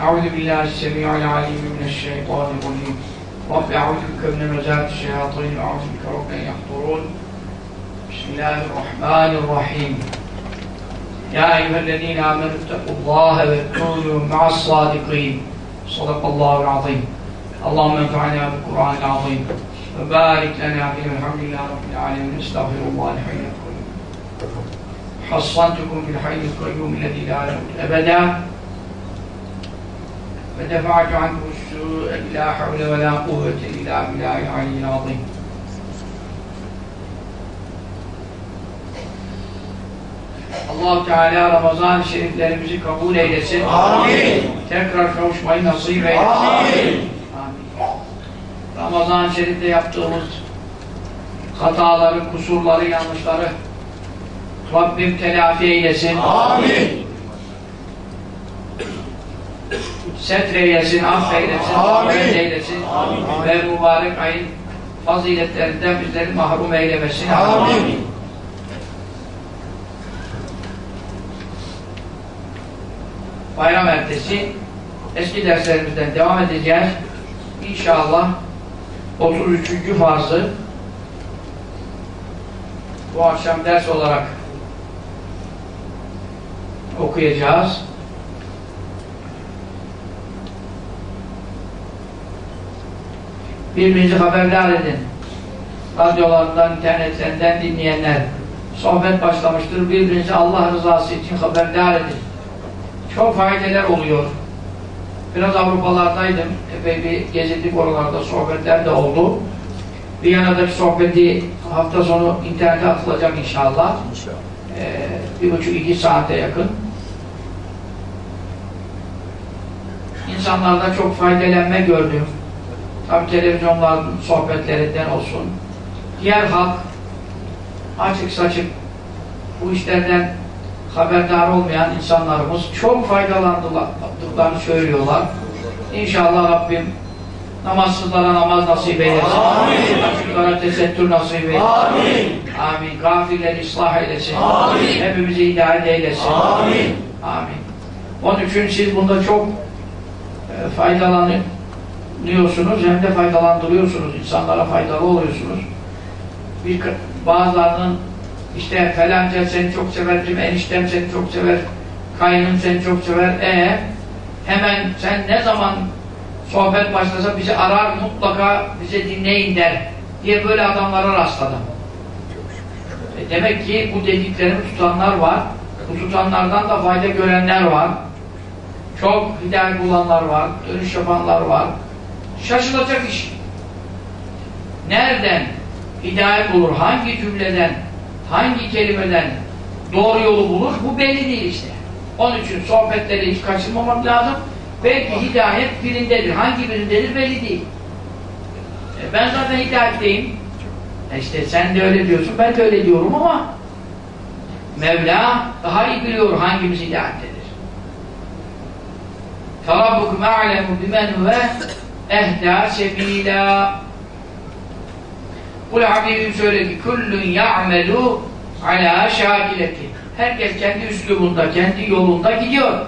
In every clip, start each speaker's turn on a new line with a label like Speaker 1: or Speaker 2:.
Speaker 1: أعوذ بالله السميع العليم من الشيطان الرجيم. رب أعوذ بك من مزات الشياطين وأعوذ بك رب أن يحضرون. بسم الله الرحمن الرحيم. يا أيها الذين آمنوا اتقوا الله وكونوا مع الصادقين. صدق الله العظيم. اللهم انفعنا بالقرآن العظيم. وبارك لنا فيه. الحمد لله رب العالمين. استغفر الله الحي القيوم حصنتكم بالحي القيوم الذي لا يموت أبدا. ودفعت عنه السوء لا حول ولا قوة إلا بالله العلي العظيم allah Teala Ramazan-ı Şeriflerimizi kabul eylesin.
Speaker 2: Amin.
Speaker 1: Tekrar kavuşmayı nasip eylesin.
Speaker 2: Amin.
Speaker 1: Ramazan-ı Şerif'te yaptığımız hataları, kusurları, yanlışları Rabbim telafi eylesin.
Speaker 2: Amin.
Speaker 1: Setreylesin, affeylesin,
Speaker 2: Amin.
Speaker 1: rahmet eylesin.
Speaker 2: Amin.
Speaker 1: Ve mübarek ayın faziletlerinden bizleri mahrum eylemesin.
Speaker 2: Amin.
Speaker 1: Bayram ertesi eski derslerimizden devam edeceğiz. İnşallah 33. farzı bu akşam ders olarak okuyacağız. Birbirinizi haberdar edin. Radyolarından, internetlerinden dinleyenler sohbet başlamıştır. Birbirinizi Allah rızası için haberdar edin. Çok faydeler oluyor. Biraz Avrupalardaydım. Epey bir gezindik oralarda. Sohbetler de oldu. Viyana'daki sohbeti hafta sonu internete atılacak inşallah. Ee, bir buçuk iki saate yakın. İnsanlarda çok faydelenme gördüm. Tabi televizyonların sohbetlerinden olsun. Diğer halk açık saçık bu işlerden haberdar olmayan insanlarımız çok faydalandıklarını söylüyorlar. İnşallah Rabbim namazsızlara namaz nasip eylesin.
Speaker 2: Amin.
Speaker 1: Açıklara tesettür nasip eylesin.
Speaker 2: Amin.
Speaker 1: Amin. Gafirleri ıslah eylesin.
Speaker 2: Amin.
Speaker 1: Hepimizi hidayet eylesin.
Speaker 2: Amin.
Speaker 1: Amin. Onun için siz bunda çok e, faydalanıyorsunuz hem de faydalandırıyorsunuz. İnsanlara faydalı oluyorsunuz. Bir, bazılarının işte falanca seni çok sever, eniştem seni çok sever, kayınım seni çok sever. E hemen sen ne zaman sohbet başlasa bizi arar mutlaka bize dinleyin der diye böyle adamlara rastladım. E demek ki bu dediklerimi tutanlar var. Bu tutanlardan da fayda görenler var. Çok hidayet bulanlar var. Dönüş yapanlar var Şaşılacak iş. Nereden hidayet bulur? Hangi cümleden hangi kelimeden doğru yolu bulur bu belli değil işte. Onun için sohbetleri hiç kaçırmamak lazım. Belki hidayet birindedir. Hangi birindedir belli değil. E ben zaten hidayetteyim. E işte sen de öyle diyorsun, ben de öyle diyorum ama Mevla daha iyi biliyor hangimiz hidayettedir. فَرَبُّكُمْ أَعْلَمُ بِمَنْ هُوَ ehda sebila Kul Habibim söyledi küllün ya'melu ala şakileti herkes kendi üslubunda kendi yolunda gidiyor.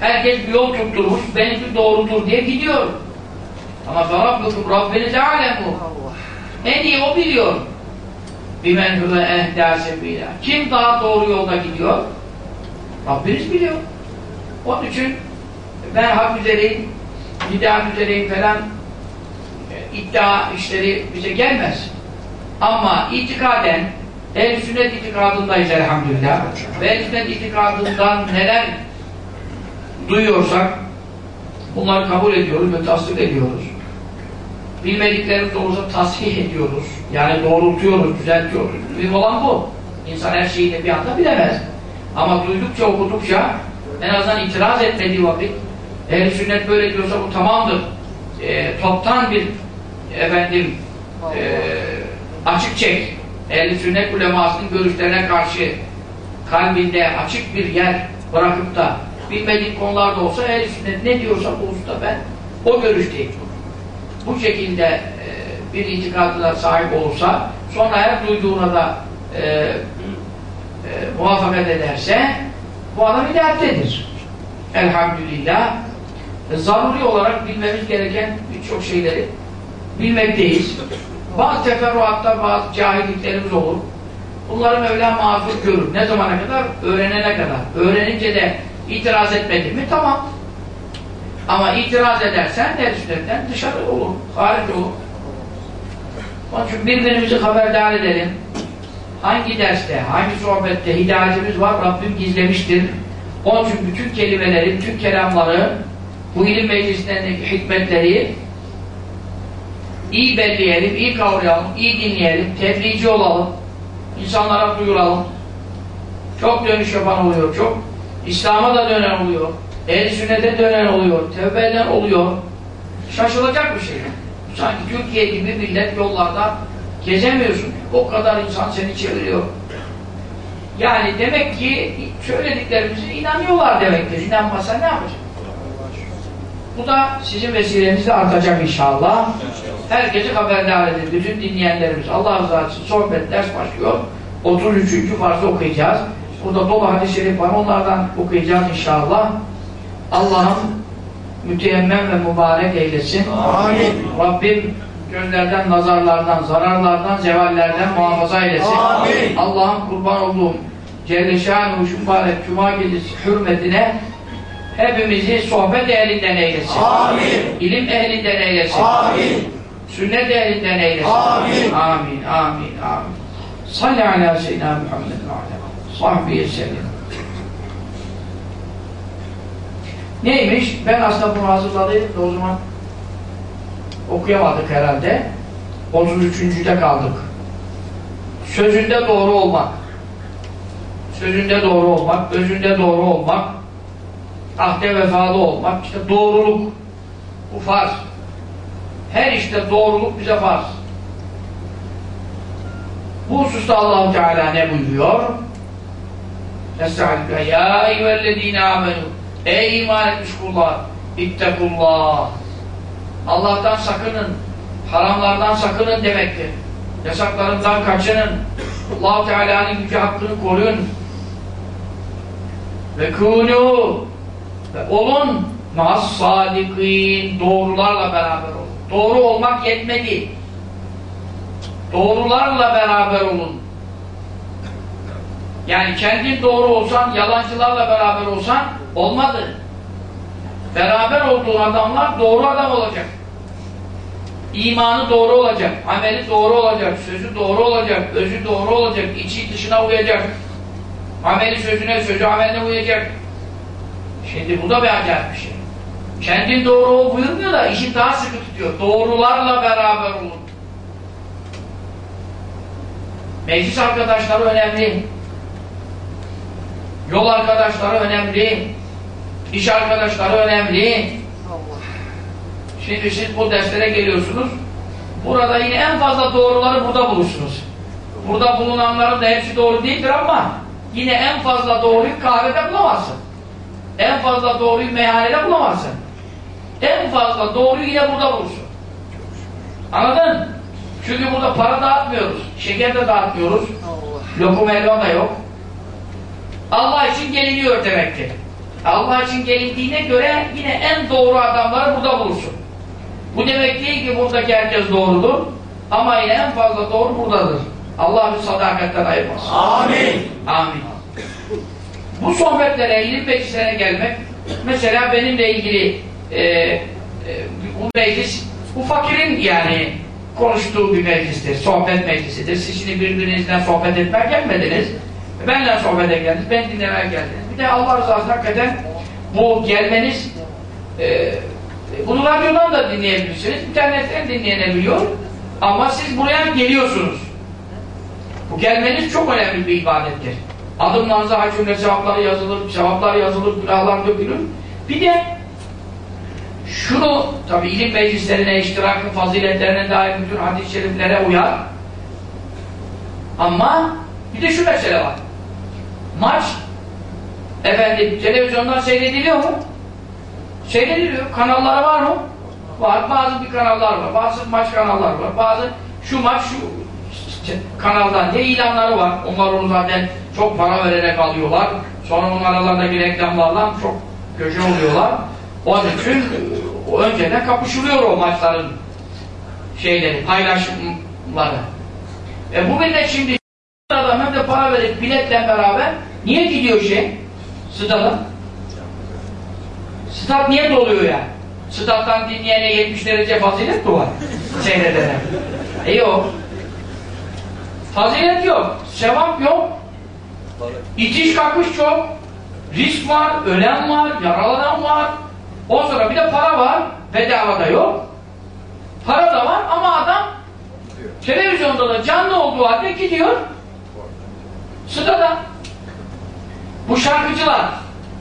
Speaker 1: Herkes bir yol tutturmuş benimki doğrudur diye gidiyor. Ama farabbukum Rabbiniz alemu en iyi o biliyor? Bimen huve ehda sebila kim daha doğru yolda gidiyor? Rabbiniz biliyor. Onun için ben hak üzereyim hidayet üzereyim falan iddia işleri bize gelmez. Ama itikaden ehl sünnet itikadındayız elhamdülillah. Ve ehl sünnet itikadından neler duyuyorsak bunları kabul ediyoruz ve tasdik ediyoruz. Bilmediklerimiz olursa tasfih ediyoruz. Yani doğrultuyoruz, düzeltiyoruz. Mühim olan bu. İnsan her şeyi de bir anda bilemez. Ama duydukça, okudukça en azından itiraz etmediği vakit ehl sünnet böyle diyorsa bu tamamdır. E, toptan bir efendim e, açık çek ehl sünnet ulemasının görüşlerine karşı kalbinde açık bir yer bırakıp da bilmediği konularda olsa ehl sünnet ne diyorsa bu usta ben o görüşteyim. Bu şekilde e, bir itikadına sahip olursa sonra her duyduğuna da e, e, muvaffakat ederse bu adam hidayettedir. elhamdülillah zaruri olarak bilmemiz gereken birçok şeyleri bilmekteyiz. Bazı teferruatta bazı cahilliklerimiz olur. Bunları Mevla mazur görür. Ne zamana kadar? Öğrenene kadar. Öğrenince de itiraz etmedi mi? Tamam. Ama itiraz edersen derslerden dışarı olur. Hariç olur. Onun için birbirimizi haberdar edelim. Hangi derste, hangi sohbette hidayetimiz var Rabbim gizlemiştir. Onun için bütün kelimeleri, bütün kelamları, bu ilim meclislerindeki hikmetleri iyi belleyelim, iyi kavrayalım, iyi dinleyelim, tebliğci olalım, insanlara duyuralım. Çok dönüş yapan oluyor, çok İslam'a da dönen oluyor, ehl sünnete dönen oluyor, tevbe oluyor. Şaşılacak bir şey. Sanki Türkiye gibi millet yollarda gezemiyorsun. O kadar insan seni çeviriyor. Yani demek ki söylediklerimize inanıyorlar demektir. İnanmasa ne yapacak? Bu da sizin vesilenizle artacak inşallah. Herkesi haberdar edin. Bütün dinleyenlerimiz. Allah razı olsun. Sohbet, ders başlıyor. 33. farzı okuyacağız. Burada dolu hadis-i şerif var. Onlardan okuyacağız inşallah. Allah'ım müteyemmem ve mübarek eylesin.
Speaker 2: Amin.
Speaker 1: Rabbim gözlerden, nazarlardan, zararlardan, zevallerden muhafaza eylesin. Allah'ım kurban olduğum Celle Şanuhu şu mübarek Cuma gecesi hürmetine hepimizi sohbet ehlinden eylesin.
Speaker 2: Amin.
Speaker 1: İlim ehlinden eylesin.
Speaker 2: Amin.
Speaker 1: Sünnet ehlinden eylesin.
Speaker 2: Amin.
Speaker 1: Amin, amin, amin. Salli ala seyyidina Muhammed ve ala sahbihi sellem. Neymiş? Ben aslında bunu hazırladıydım da o zaman okuyamadık herhalde. 33.de kaldık. Sözünde doğru olmak. Sözünde doğru olmak, özünde doğru olmak, ahde vefalı olmak, işte doğruluk. Bu farz. Her işte doğruluk bize farz. Bu hususta allah Teala ne buyuruyor? Estağfirullah. Ya eyyühellezine amenu Ey iman etmiş kullar! İttekullah! Allah'tan sakının, haramlardan sakının demektir. Yasaklarından kaçının. allah Teala'nın yüce hakkını koruyun. Ve kûnû olun mas sadikin doğrularla beraber olun. Doğru olmak yetmedi. Doğrularla beraber olun. Yani kendin doğru olsan, yalancılarla beraber olsan olmadı. Beraber olduğu adamlar doğru adam olacak. İmanı doğru olacak, ameli doğru olacak, sözü doğru olacak, özü doğru olacak, içi dışına uyacak. Ameli sözüne, sözü ameline uyacak. Şimdi bu da bir acayip bir şey. Kendin doğru ol buyurmuyor da işi daha sıkı tutuyor. Doğrularla beraber olun. Meclis arkadaşları önemli. Yol arkadaşları önemli. İş arkadaşları önemli. Şimdi siz bu derslere geliyorsunuz. Burada yine en fazla doğruları burada bulursunuz. Burada bulunanların da hepsi doğru değildir ama yine en fazla doğruyu kahvede bulamazsın. En fazla doğruyu meyhanede bulamazsın. En fazla doğruyu yine burada bulursun. Anladın? Çünkü burada para dağıtmıyoruz. Şeker de dağıtmıyoruz. Lokum elma da yok. Allah için geliniyor demektir. Allah için gelindiğine göre yine en doğru adamları burada bulursun. Bu demek değil ki buradaki herkes doğrudur. Ama yine en fazla doğru buradadır. Allah bir sadakatten ayırmasın.
Speaker 2: Amin.
Speaker 1: Amin. Bu sohbetlere, ilim meclislerine gelmek, mesela benimle ilgili e, e, bu meclis, bu fakirin yani konuştuğu bir meclistir, sohbet meclisidir. Siz şimdi birbirinizden sohbet etmeye gelmediniz. Benle sohbete geldiniz, ben dinlemeye geldiniz. Bir de Allah rızası hakikaten bu gelmeniz e, bunu radyodan da dinleyebilirsiniz, internetten dinleyebiliyor. Ama siz buraya geliyorsunuz. Bu gelmeniz çok önemli bir ibadettir. Adımlarınıza hac cümle sevapları yazılır, sevaplar yazılır, günahlar dökülür. Bir de şunu, tabi ilim meclislerine, iştirakın faziletlerine dair bütün hadis-i şeriflere uyar. Ama bir de şu mesele var. Maç efendim televizyondan seyrediliyor mu? Seyrediliyor. Kanalları var mı? Var. Bazı bir kanallar var. Bazı maç kanallar var. Bazı şu maç şu kanaldan diye ilanları var. Onlar onu zaten çok para vererek alıyorlar. Sonra onun aralarındaki reklamlarla çok köşe oluyorlar. Onun için önceden kapışılıyor o maçların şeyleri, paylaşımları. E bu millet şimdi adam hem de para verip biletle beraber niye gidiyor şey? Stada? Stat niye doluyor yani? Stat'tan dinleyene 70 derece fazilet mi var? Seyredene. E yok. Fazilet yok. Sevap yok. İtiş kakış çok. Risk var, ölen var, yaralanan var. O sonra bir de para var. Bedava da yok. Para da var ama adam televizyonda da canlı olduğu halde gidiyor. Stada. Bu şarkıcılar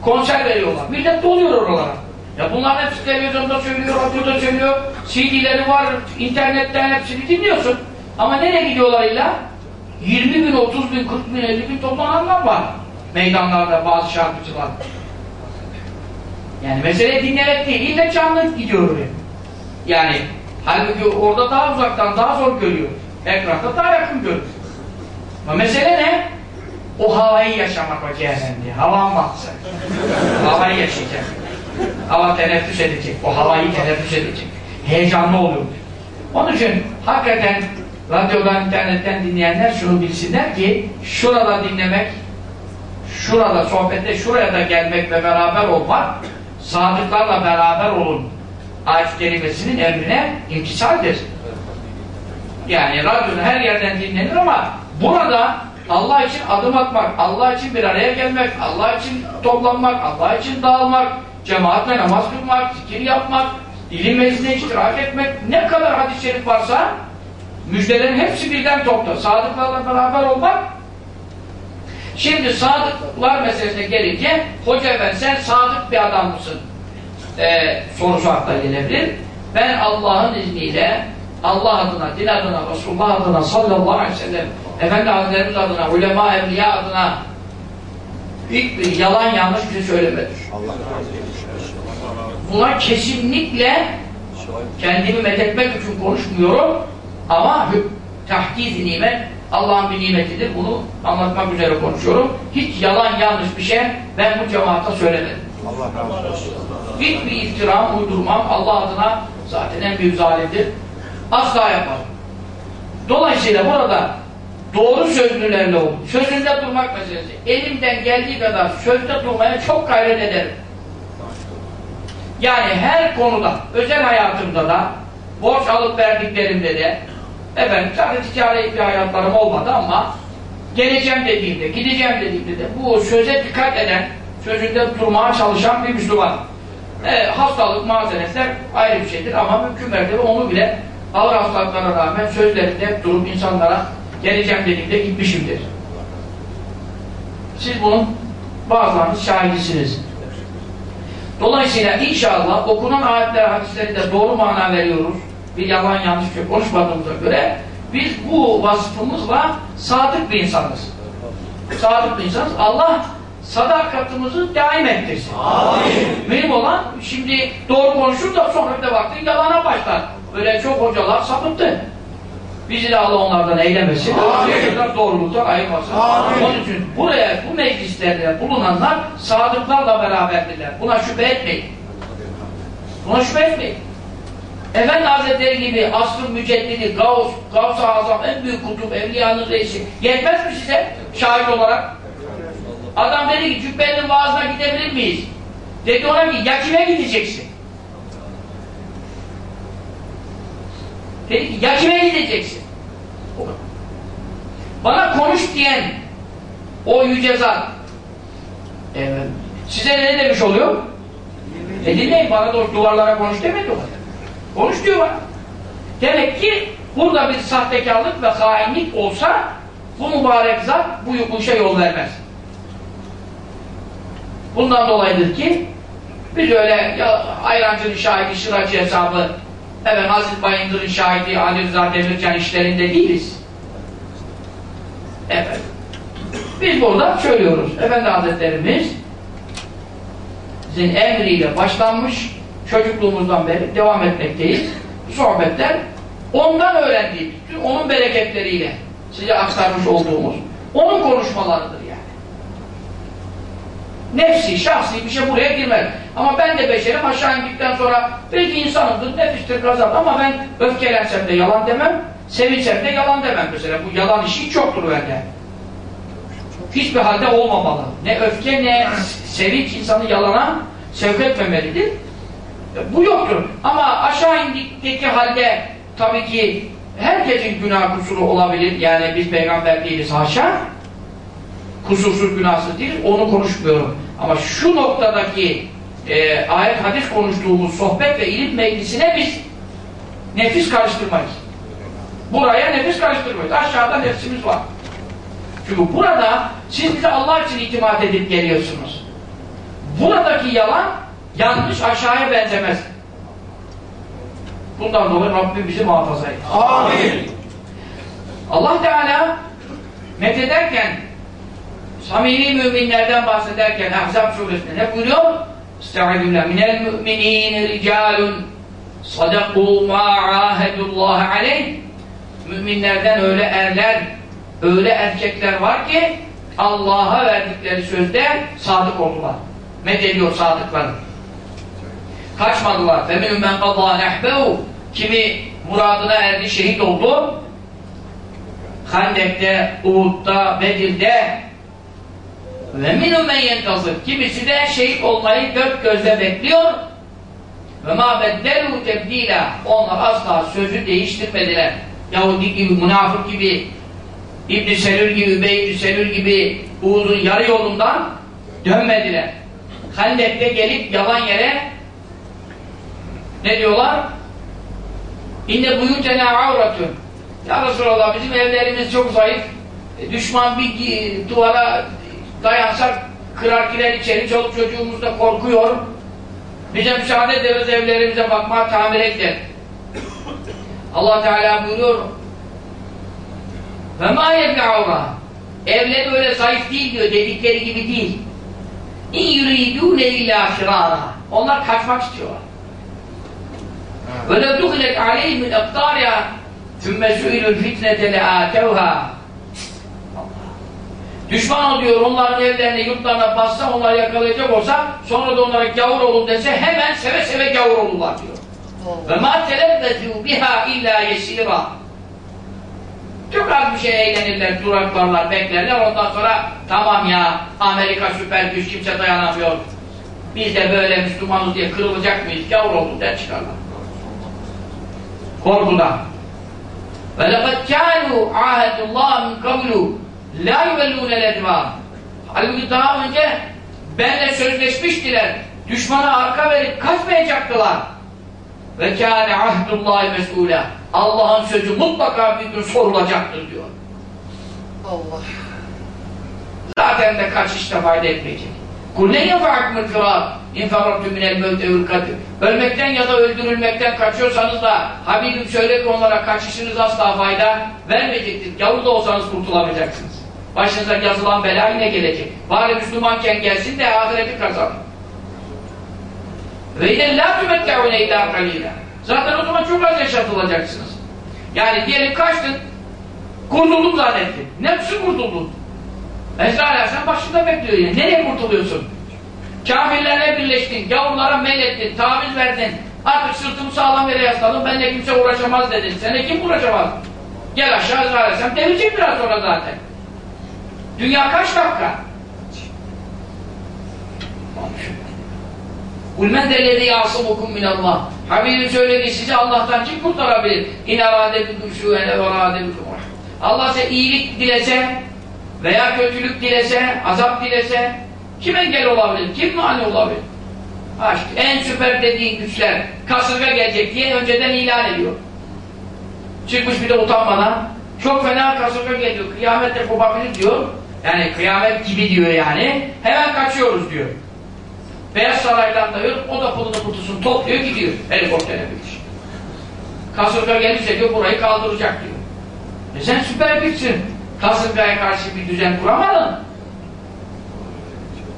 Speaker 1: konser veriyorlar. Millet doluyor oralara. Ya bunlar hepsi televizyonda söylüyor, radyoda söylüyor. CD'leri var, internetten hepsini dinliyorsun. Ama nereye gidiyorlar illa? 20 bin, 30 bin, 40 bin, 50 bin toplananlar var. Meydanlarda bazı şarkıcılar. Yani mesele dinlemek değil, illa canlı gidiyor oraya. Yani halbuki orada daha uzaktan, daha zor görüyor. Ekranda daha yakın görüyor. Ama mesele ne? O havayı yaşamak o cehennemde. Hava mahzı. havayı yaşayacak. Hava teneffüs edecek. O havayı teneffüs edecek. Heyecanlı oluyor. Onun için hakikaten radyodan, internetten dinleyenler şunu bilsinler ki şurada dinlemek, şurada sohbette, şuraya da gelmek ve beraber olmak sadıklarla beraber olun. Ayet kelimesinin emrine imtisaldir. Yani radyoda her yerden dinlenir ama burada Allah için adım atmak, Allah için bir araya gelmek, Allah için toplanmak, Allah için dağılmak, cemaatle namaz kılmak, zikir yapmak, ilim meclisine iştirak etmek, ne kadar hadis-i şerif varsa müjdelerin hepsi birden topta. Sadıklarla beraber olmak Şimdi sadıklar meselesine gelince hoca ben sen sadık bir adam mısın? Ee, sorusu akla gelebilir. Ben Allah'ın izniyle Allah adına, din adına, Resulullah adına sallallahu aleyhi ve sellem Efendi Hazretlerimiz adına, ulema, evliya adına hiçbir yalan yanlış bir şey söylemedir. Buna kesinlikle kendimi methetmek için konuşmuyorum ama tahdiz nimet Allah'ın bir nimetidir. Bunu anlatmak üzere konuşuyorum. Hiç yalan yanlış bir şey ben bu cemaata söylemedim. Hiçbir iftiram uydurmam. Allah adına zaten en büyük zalimdir. Asla yaparım. Dolayısıyla burada doğru sözlülerle olun. Sözünde durmak meselesi. Elimden geldiği kadar sözde durmaya çok gayret ederim. Yani her konuda, özel hayatımda da, borç alıp verdiklerimde de, efendim sadece ticari bir hayatlarım olmadı ama geleceğim dediğimde, gideceğim dediğimde de bu söze dikkat eden, sözünde durmaya çalışan bir Müslüman. E, hastalık, mazeretler ayrı bir şeydir ama mümkün mertebe onu bile ağır hastalıklara rağmen sözlerinde durup insanlara geleceğim dediğimde gitmişimdir. Siz bunun bazılarınız şahidisiniz. Dolayısıyla inşallah okunan ayetler, hadisleri de doğru mana veriyoruz. Bir yalan yanlış şey konuşmadığımıza göre biz bu vasfımızla sadık bir insanız. Sadık bir insanız. Allah sadakatımızı daim ettirsin. Amin. Mühim olan şimdi doğru konuşur da sonra bir de baktın yalana başlar. Böyle çok hocalar sapıttı. Bizi de Allah onlardan eylemesin. Amin. Doğruluktan ayırmasın. Amin. Onun için buraya, bu meclislerde bulunanlar sadıklarla beraberdirler. Buna şüphe etmeyin. Buna şüphe etmeyin. Efendi Hazretleri gibi asrın müceddidi, Gavs, Gavs-ı Azam, en büyük kutup, evliyanın reisi yetmez mi size şahit olarak? Adam dedi ki cübbenin vaazına gidebilir miyiz? Dedi ona ki ya kime gideceksin? Dedi ki ya kime gideceksin? Bana konuş diyen o yüce zat evet. size ne demiş oluyor? E dinleyin bana da duvarlara konuş demedi o. Konuş diyor bana. Demek ki burada bir sahtekarlık ve hainlik olsa bu mübarek zat bu, işe yol vermez. Bundan dolayıdır ki biz öyle ya, ayrancının şahidi, şıracı hesabı evet Hazreti Bayındır'ın şahidi Ali Rıza Demircan işlerinde değiliz. Evet. Biz burada söylüyoruz. Efendi Hazretlerimiz sizin emriyle başlanmış çocukluğumuzdan beri devam etmekteyiz. Bu sohbetler ondan öğrendiğimiz, onun bereketleriyle size aktarmış olduğumuz onun konuşmalarıdır yani. Nefsi, şahsi bir şey buraya girmez. Ama ben de beşerim aşağı indikten sonra belki insanımdır, nefistir, kazanır ama ben öfkelensem de yalan demem, sevinsem de yalan demem mesela. Bu yalan işi çoktur bende. Hiçbir halde olmamalı. Ne öfke ne sevinç insanı yalana sevk etmemelidir. Bu yoktur. Ama aşağı indikteki halde tabii ki herkesin günah kusuru olabilir. Yani biz peygamber değiliz haşa. Kusursuz günahsız değiliz. Onu konuşmuyorum. Ama şu noktadaki e, ayet hadis konuştuğumuz sohbet ve ilim meclisine biz nefis karıştırmayız. Buraya nefis karıştırmayız. Aşağıda nefsimiz var. Çünkü burada siz bize Allah için itimat edip geliyorsunuz. Buradaki yalan yanlış aşağıya benzemez. Bundan dolayı Rabbim bizi muhafaza et.
Speaker 2: Amin.
Speaker 1: Allah Teala methederken samimi müminlerden bahsederken Ahzab suresinde ne buyuruyor? Estaizu billah minel müminine ricalun sadaku ma ahedullah aleyh müminlerden öyle erler öyle erkekler var ki Allah'a verdikleri sözde sadık oldular. Medeliyor sadıkları Kaçmadılar. فَمِنُمْ مَنْ قَضَى نَحْبَهُ Kimi muradına erdi, şehit oldu. Hendek'te, Uhud'da, Bedir'de ve minhum men yentazır. Kimisi de şehit olmayı dört gözle bekliyor. Ve ma beddelu tebdila. Onlar asla sözü değiştirmediler. Yahudi gibi, münafık gibi, İbn-i Selül gibi, Übey Selül gibi Uhud'un yarı yolundan dönmediler. Hendek'te gelip yalan yere ne diyorlar? İnne buyutena avratun. Ya Resulallah bizim evlerimiz çok zayıf. E, düşman bir duvara dayansak kırar girer içeri. Çoluk çocuğumuz da korkuyor. Bize müsaade ederiz evlerimize bakma tamire gider. Allah Teala buyuruyor ve ma yebne'uha evleri öyle zayıf değil diyor dedikleri gibi değil. İn yuridûne illâ firâra onlar kaçmak istiyorlar. وَلَوْ دُخِلَتْ عَلَيْهِمْ مِنْ اَقْطَارِهَا ثُمَّ سُئِلُوا الْفِتْنَةَ لَآتَوْهَا Düşman oluyor onların evlerine, yurtlarına bassa, onları yakalayacak olsa, sonra da onlara gavur olun dese hemen seve seve gavur olurlar diyor. Ve ma telebbezû biha illa yesîrâ Çok az bir şey eğlenirler, duraklarlar, beklerler, ondan sonra tamam ya, Amerika süper güç, kimse dayanamıyor. Biz de böyle Müslümanız diye kırılacak mıyız? Gavur olun der çıkarlar. Korkudan. Ve lekad kânû âhedullâh min kavlu lâ yuvellûne ledvâr. Halbuki daha önce benle sözleşmiştiler. Düşmana arka verip kaçmayacaktılar. Ve kâne ahdullâhi mes'ûlâ. Allah'ın sözü mutlaka bir gün sorulacaktır diyor.
Speaker 3: Allah.
Speaker 1: Zaten de kaçışta fayda etmeyecek. Kul ne yefa'akumul firar in ferratü minel mevte kadir. Ölmekten ya da öldürülmekten kaçıyorsanız da Habibim söyle ki onlara kaçışınız asla fayda vermeyecektir. Gavur da olsanız kurtulamayacaksınız. Başınıza yazılan bela yine gelecek. Bari Müslümanken gelsin de ahireti kazanın. Ve yine la tümette'une illa kalila. Zaten o zaman çok az yaşatılacaksınız. Yani diyelim kaçtın, kurtuldum zannettin. Nefsi kurtuldun. Ezra Aleyhisselam başında bekliyor yani. Nereye kurtuluyorsun? Kafirlerle birleştin, gavurlara meylettin, taviz verdin. Artık sırtımı sağlam yere yasladım, benimle kimse uğraşamaz dedin. Sene kim uğraşamaz? Gel aşağı Ezra Aleyhisselam, devirecek biraz sonra zaten. Dünya kaç dakika? Ulmen delezi yasumukum minallah. Habibim söyledi, sizi Allah'tan kim kurtarabilir? İn aradebikum şüvene ve aradebikum Allah size iyilik dilese, veya kötülük dilese, azap dilese kim engel olabilir? Kim mani olabilir? Ha işte en süper dediğin güçler kasırga gelecek diye önceden ilan ediyor. Çıkmış bir de utanmadan çok fena kasırga geliyor. Kıyamette kopabilir diyor. Yani kıyamet gibi diyor yani. Hemen kaçıyoruz diyor. Beyaz Saray'dan da diyor, o da pulunu kutusunu topluyor gidiyor helikoptere binmiş. Kasırga gelirse diyor burayı kaldıracak diyor. E sen süper güçsün. Kasırgaya karşı bir düzen kuramadın.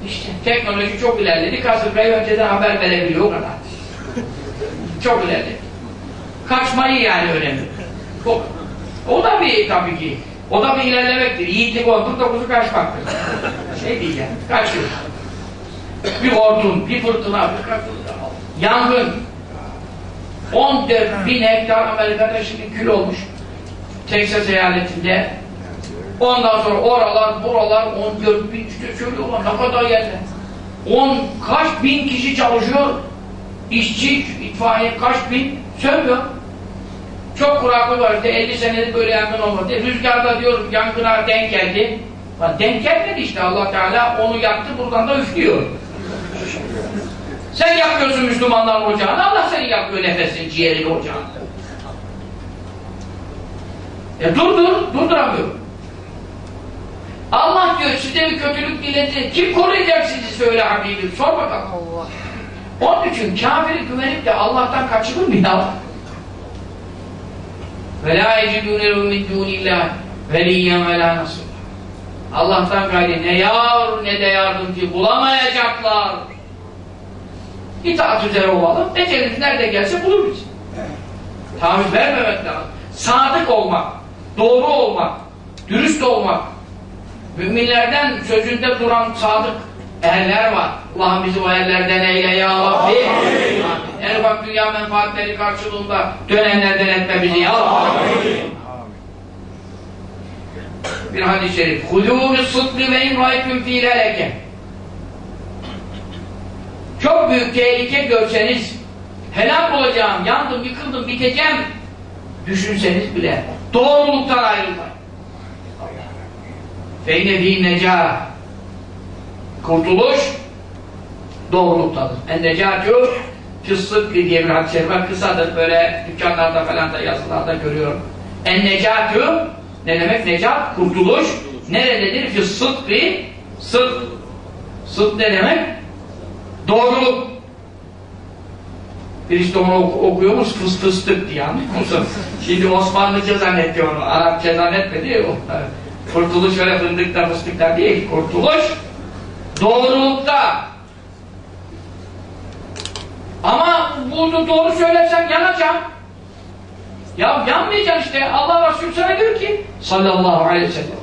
Speaker 1: İşte teknoloji çok ilerledi. Kasırgayı önceden haber verebiliyor o kadar. çok ilerledi. Kaçmayı yani önemli. O, o da bir tabii ki. O da bir ilerlemektir. Yiğitlik 19'u kaçmaktır. Şey değil. Kaçıyor. Bir hortum, bir fırtına, bir kasırga, yangın. 14 bin hektar Amerika'da şimdi kül olmuş. Texas eyaletinde. Ondan sonra oralar, buralar 14 bin işte söylüyorlar ne kadar yerler. 10 kaç bin kişi çalışıyor. İşçi, itfaiye kaç bin sönmüyor. Çok kuraklık var işte 50 senedir böyle yangın olmadı. Rüzgarda diyorum yangına denk geldi. Lan denk gelmedi işte Allah Teala onu yaktı buradan da üflüyor. Sen yakıyorsun Müslümanların ocağını, Allah seni yakıyor nefesin, ciğerini, ocağını. E durdur, durduramıyor. Allah diyor size bir kötülük diledi. Kim koruyacak sizi söyle Habibim, sor bakalım.
Speaker 3: Allah.
Speaker 1: Onun için kafiri güvenip de Allah'tan kaçılır mı ya? وَلَا يَجِدُونَ لَهُ مِنْ دُونِ اللّٰهِ وَلِيًّا وَلَا نَصِرًا Allah'tan gayrı ne yar ne de yardımcı bulamayacaklar. İtaat üzere olalım. Ecelimiz nerede gelse bulur bizi. Taviz vermemek lazım. Sadık olmak, doğru olmak, dürüst olmak. Müminlerden sözünde duran sadık erler var. Allah'ım bizi o erlerden eyle ya Rabbi. En ufak dünya menfaatleri karşılığında dönenlerden etme bizi ya Rabbi. Bir hadis-i şerif. Hudû bis-sıdkı ve in râiküm fî leleke. Çok büyük tehlike görseniz helak olacağım, yandım, yıkıldım, biteceğim düşünseniz bile doğruluktan ayrılmayın. Feyne fî Kurtuluş doğruluktadır. En necâtû fıssıdkı diye bir hadis-i şerif. Kısadır böyle dükkanlarda falan da yazılarda görüyorum. En necâtû ne demek? Necat, kurtuluş nerededir? Fıssıdkı sıdk sıdk ne demek? Doğruluk. Birisi onu oku, okuyormuş fıs fıstık diye anlıyor musun? Şimdi Osmanlıca zannetti onu. Arapça zannetmedi. Kurtuluş öyle fındıkta fıstıkta değil. Kurtuluş doğrulukta. Ama bunu doğru söylersem yanacağım. Ya yanmayacaksın işte. Allah Resulü sana diyor ki sallallahu aleyhi ve sellem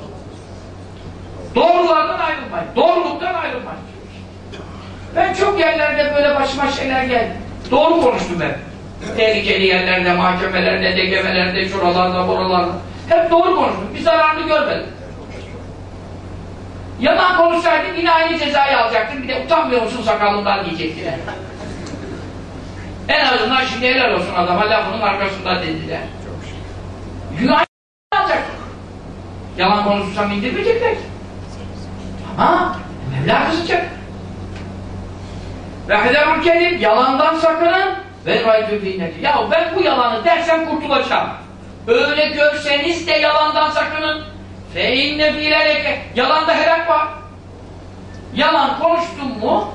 Speaker 1: doğrulardan ayrılmayın. Doğruluktan ayrılmayın. Ben çok yerlerde böyle başıma şeyler geldi. Doğru konuştum ben. Tehlikeli yerlerde, mahkemelerde, degemelerde, şuralarda, buralarda. Hep doğru konuştum. Bir zararını görmedim. Yalan konuşsaydım yine aynı cezayı alacaktım. Bir de utanmıyor musun sakalından diyecektiler. En azından şimdi helal olsun adama lafının arkasında dediler. Günah alacak. Yalan konuşursam indirmeyecekler ki. Ama Mevla kızacak. Ve hederul kelim yalandan sakının ve raydü finneti. Ya ben bu yalanı dersem kurtulacağım. Öyle görseniz de yalandan sakının. Fe inne fiileleke. Yalanda helak var. Yalan konuştun mu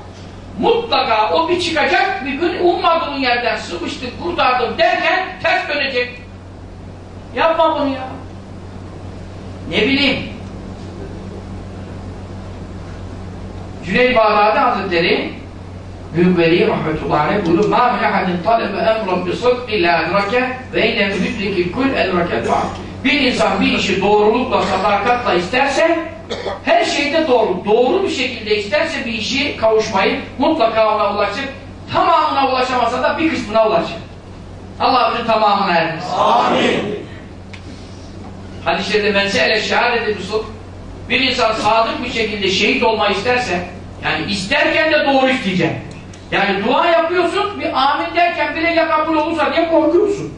Speaker 1: mutlaka o bir çıkacak bir gün ummadığın yerden sıvıştık kurtardım derken ters dönecek. Yapma bunu ya. Ne bileyim. Cüneyd Bağdadi Hazretleri Büyük Veli Rahmetullahi Aleyh buyuruyor مَا مِنْ اَحَدٍ طَلَبَ اَمْرًا بِصَدْقِ لَا اَدْرَكَ وَاِنَّ مُدْرِكِ كُلْ اَدْرَكَ bir insan bir işi doğrulukla, sadakatla isterse her şeyde doğru, doğru bir şekilde isterse bir işi kavuşmayı mutlaka ona ulaşır. Tamamına ulaşamasa da bir kısmına ulaşır. Allah bizi tamamına erdirsin.
Speaker 2: Amin.
Speaker 1: Hadis-i şerifte men se'ele şehadeti bir insan sadık bir şekilde şehit olmayı isterse yani isterken de doğru isteyecek. Yani dua yapıyorsun bir amin derken bile ya kabul olursa diye korkuyorsun.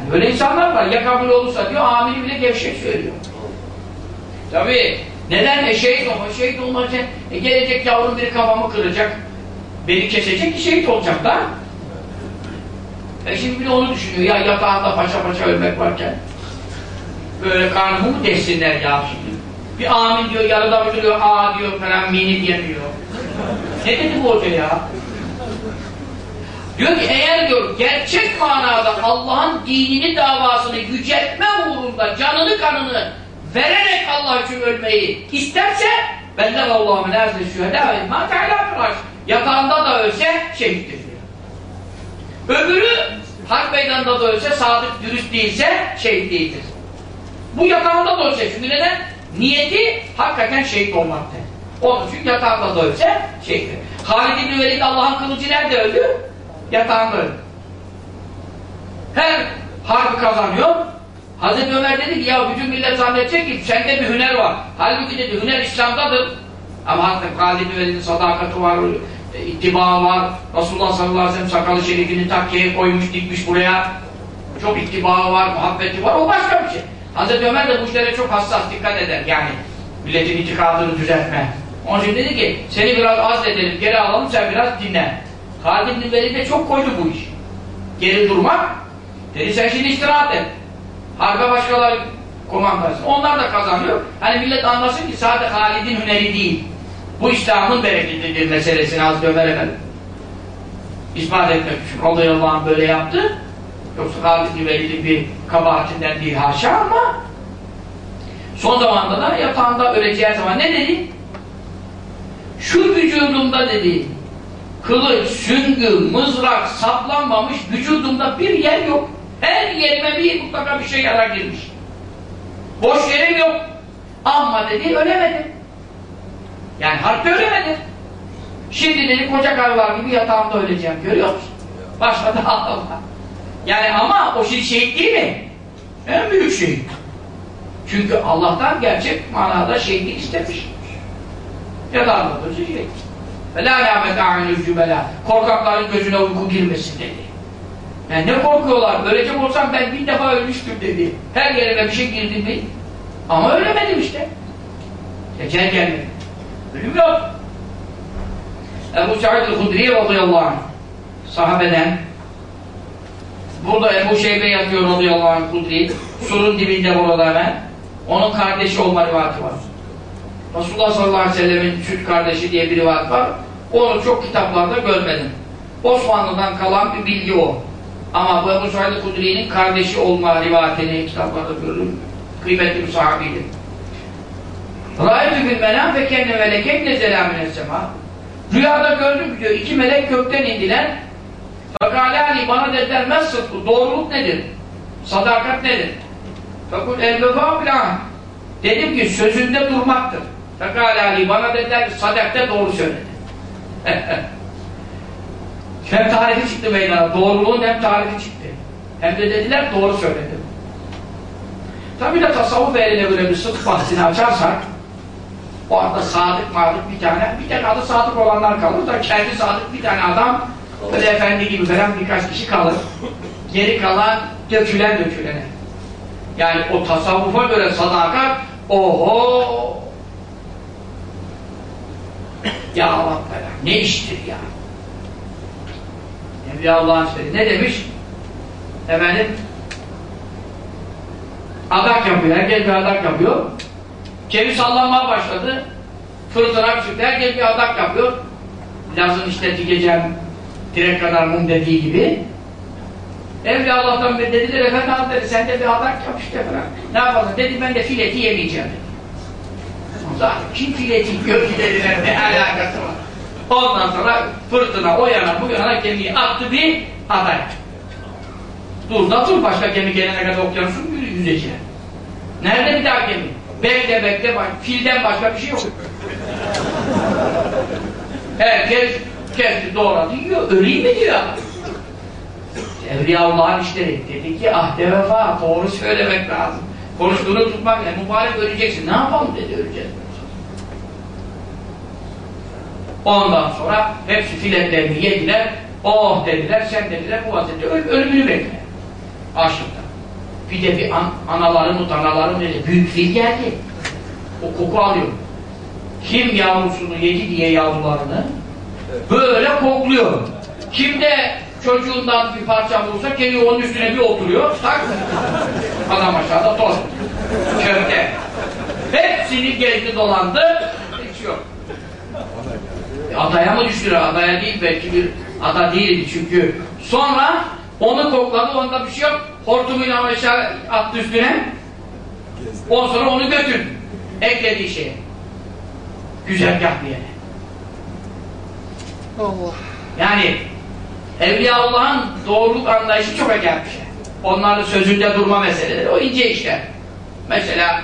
Speaker 1: Yani öyle insanlar var ya kabul olursa diyor amini bile gevşek söylüyor. Tabi neden? E şehit olma. Şehit için e, gelecek yavrum biri kafamı kıracak. Beni kesecek ki şehit olacak da. E şimdi bir de onu düşünüyor. Ya yatağında paşa paşa ölmek varken. Böyle karnımı mı deşsinler ya şimdi? Bir amin diyor, yarıda bitiriyor, a diyor falan, mini diyemiyor. ne dedi bu hoca ya? Diyor ki eğer diyor gerçek manada Allah'ın dinini davasını yüceltme uğrunda canını kanını vererek Allah için ölmeyi isterse bende ve Allah'ı menazir şühedâ ve mâ te'alâ Yatağında da ölse şehittir diyor. Öbürü harp meydanında da ölse sadık dürüst değilse şehit değildir. Bu yatağında da ölse çünkü neden? Niyeti hakikaten şehit olmaktır. Onun için yatağında da ölse şeydi. Halid İbni Velid Allah'ın kılıcı nerede öldü? Yatağında. Her harbi kazanıyor. Hazreti Ömer dedi ki ya bütün millet zannedecek ki sende bir hüner var. Halbuki dedi hüner İslam'dadır. Ama hatta Halid İbni Velid'in sadakati var, e, ittiba var. Resulullah sallallahu aleyhi ve sellem sakalı şerifini takkeye koymuş, dikmiş buraya. Çok ittiba var, muhabbeti var. O başka bir şey. Hazreti Ömer de bu işlere çok hassas dikkat eder. Yani milletin itikadını düzeltme. Onun için dedi ki seni biraz azledelim, geri alalım sen biraz dinle. Halid İbni Velid de çok koydu bu iş. Geri durmak. Dedi sen şimdi istirahat et. Harbe başkaları komandasın. Onlar da kazanıyor. Hani millet anlasın ki sadece Halid'in hüneri değil. Bu İslam'ın bereketidir meselesini Hazreti Ömer Efendi. İspat etmek için radıyallahu böyle yaptı. Yoksa Halid-i Velid'in bir kabahatinden değil haşa ama son zamanda da yatağında öleceği zaman ne dedi? Şu vücudumda dedi kılıç, süngü, mızrak saplanmamış vücudumda bir yer yok. Her yerime bir mutlaka bir şey yarar girmiş. Boş yerim yok. Ama dedi ölemedim. Yani harpte ölemedim. Şimdi dedi koca karılar gibi yatağımda öleceğim. Görüyor musun? Başladı Allah. Yani ama o şey şehit değil mi? En büyük şehit. Çünkü Allah'tan gerçek manada şehitlik istemiş. Yatağında da şehit. La lâmete a'inül cübelâ. Korkakların gözüne uyku girmesin dedi. Yani ne korkuyorlar? Ölecek olsam ben bin defa ölmüştüm dedi. Her yerime bir şey girdi mi? Ama ölemedim işte. Ecel gelmedi. Ölüm yok. Ebu Sa'id el-Hudri radıyallahu anh sahabeden burada Ebu Şeybe yatıyor radıyallahu anh Hudri surun dibinde burada hemen onun kardeşi olma rivayeti var. Resulullah sallallahu aleyhi ve sellemin süt kardeşi diye bir rivayet var. Onu çok kitaplarda görmedim. Osmanlı'dan kalan bir bilgi o. Ama bu Ebu Said Kudri'nin kardeşi olma rivayetini kitaplarda görürüm. Kıymetli bir sahabiydi. Râyetü bil menâ fe kenne meleken nezelâ minessemâ. Rüyada gördüm diyor, iki melek gökten indiler. Fakâlâ Ali bana dediler messıdku, doğruluk nedir? Sadakat nedir? Fakul el-vefâ bilâh. Dedim ki sözünde durmaktır. Fakâlâ Ali bana dediler sadakte doğru söyledi. hem tarifi çıktı meydana, doğruluğun hem tarifi çıktı. Hem de dediler doğru söyledi. Tabi de tasavvuf eline böyle bir sıdk bahsini açarsak o anda sadık madık bir tane, bir tek adı sadık olanlar kalır da kendi sadık bir tane adam böyle efendi gibi falan birkaç kişi kalır. Geri kalan dökülen dökülene. Yani o tasavvufa göre sadakat oho ya Allah bela, ne iştir ya Evliya Allah'ın söyledi. Ne demiş? Efendim adak yapıyor. Herkes bir adak yapıyor. Ceviz sallanmaya başladı. Fırtına çıktı. Herkes bir adak yapıyor. Lazım işte dikeceğim direk kadar mum dediği gibi. Evliya Allah'tan dediler efendim dedi sen de bir adak yap işte falan. Ne yapalım dedi ben de fileti yemeyeceğim dedi. Yiyor ki dediler ne alakası var. Ondan sonra fırtına o yana bu yana gemiyi attı bir aday. Dur da dur başka gemi gelene kadar okyanusun yüzeceğim. Nerede bir daha gemi? Bekle bekle bak filden başka bir şey yok. Herkes kesti doğradı yiyor. Öleyim mi diyor. Evliya Allah'ın işleri. Dedi ki ahde vefa doğru söylemek lazım. Konuştuğunu tutmak lazım. Mübarek öleceksin. Ne yapalım dedi öleceğiz. Ondan sonra hepsi filetlerini yediler. Oh dediler, sen dediler bu vaziyette öl ölümünü bekle. Açlıktan. Bir de bir an anaların utanaların dedi. Büyük fil geldi. O koku alıyor. Kim yavrusunu yedi diye yavrularını böyle kokluyor. Kim de çocuğundan bir parça bulsa geliyor onun üstüne bir oturuyor. Tak. Adam aşağıda toz. Köfte. Hepsini gezdi dolandı. Hiç yok. Adaya mı düştüler? Adaya değil belki bir ada değildi çünkü. Sonra onu kokladı, onda bir şey yok. Hortumuyla aşağı attı üstüne. Ondan sonra onu götür. Eklediği şeye. Güzergah bir yere.
Speaker 3: Allah.
Speaker 1: Yani Evliyaullah'ın doğruluk anlayışı çok acayip bir şey. Onların sözünde durma meseleleri, o ince işler. Mesela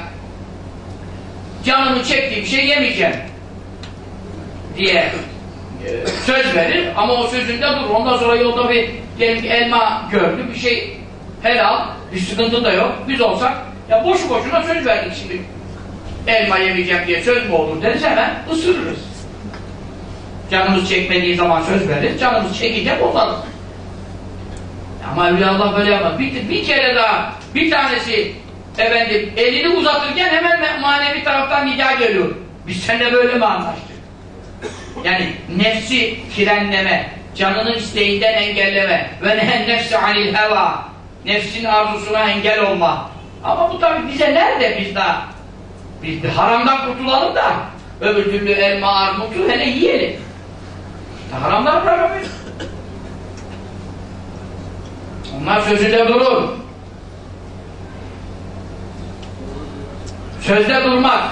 Speaker 1: canımı çektiği bir şey yemeyeceğim. Diye söz verir ama o sözünde durur. Ondan sonra yolda bir diyelim ki elma gördü, bir şey helal, bir sıkıntı da yok. Biz olsak ya boşu boşuna söz verdik şimdi. Elma yemeyeceğim diye söz mü olur deriz hemen ısırırız. Canımız çekmediği zaman söz veririz, canımız çekince bozarız. Ama Evliyaullah böyle yapmaz. Bir, bir kere daha bir tanesi efendim elini uzatırken hemen manevi taraftan nida geliyor. Biz seninle böyle mi anlaştık? Yani nefsi frenleme, canının isteğinden engelleme ve nefsi anil heva nefsin arzusuna engel olma. Ama bu tabi bize nerede biz daha biz bir haramdan kurtulalım da öbür türlü elma armutu hele yiyelim. Haramdan bırakamayız. Onlar sözünde durur. Sözde durmak.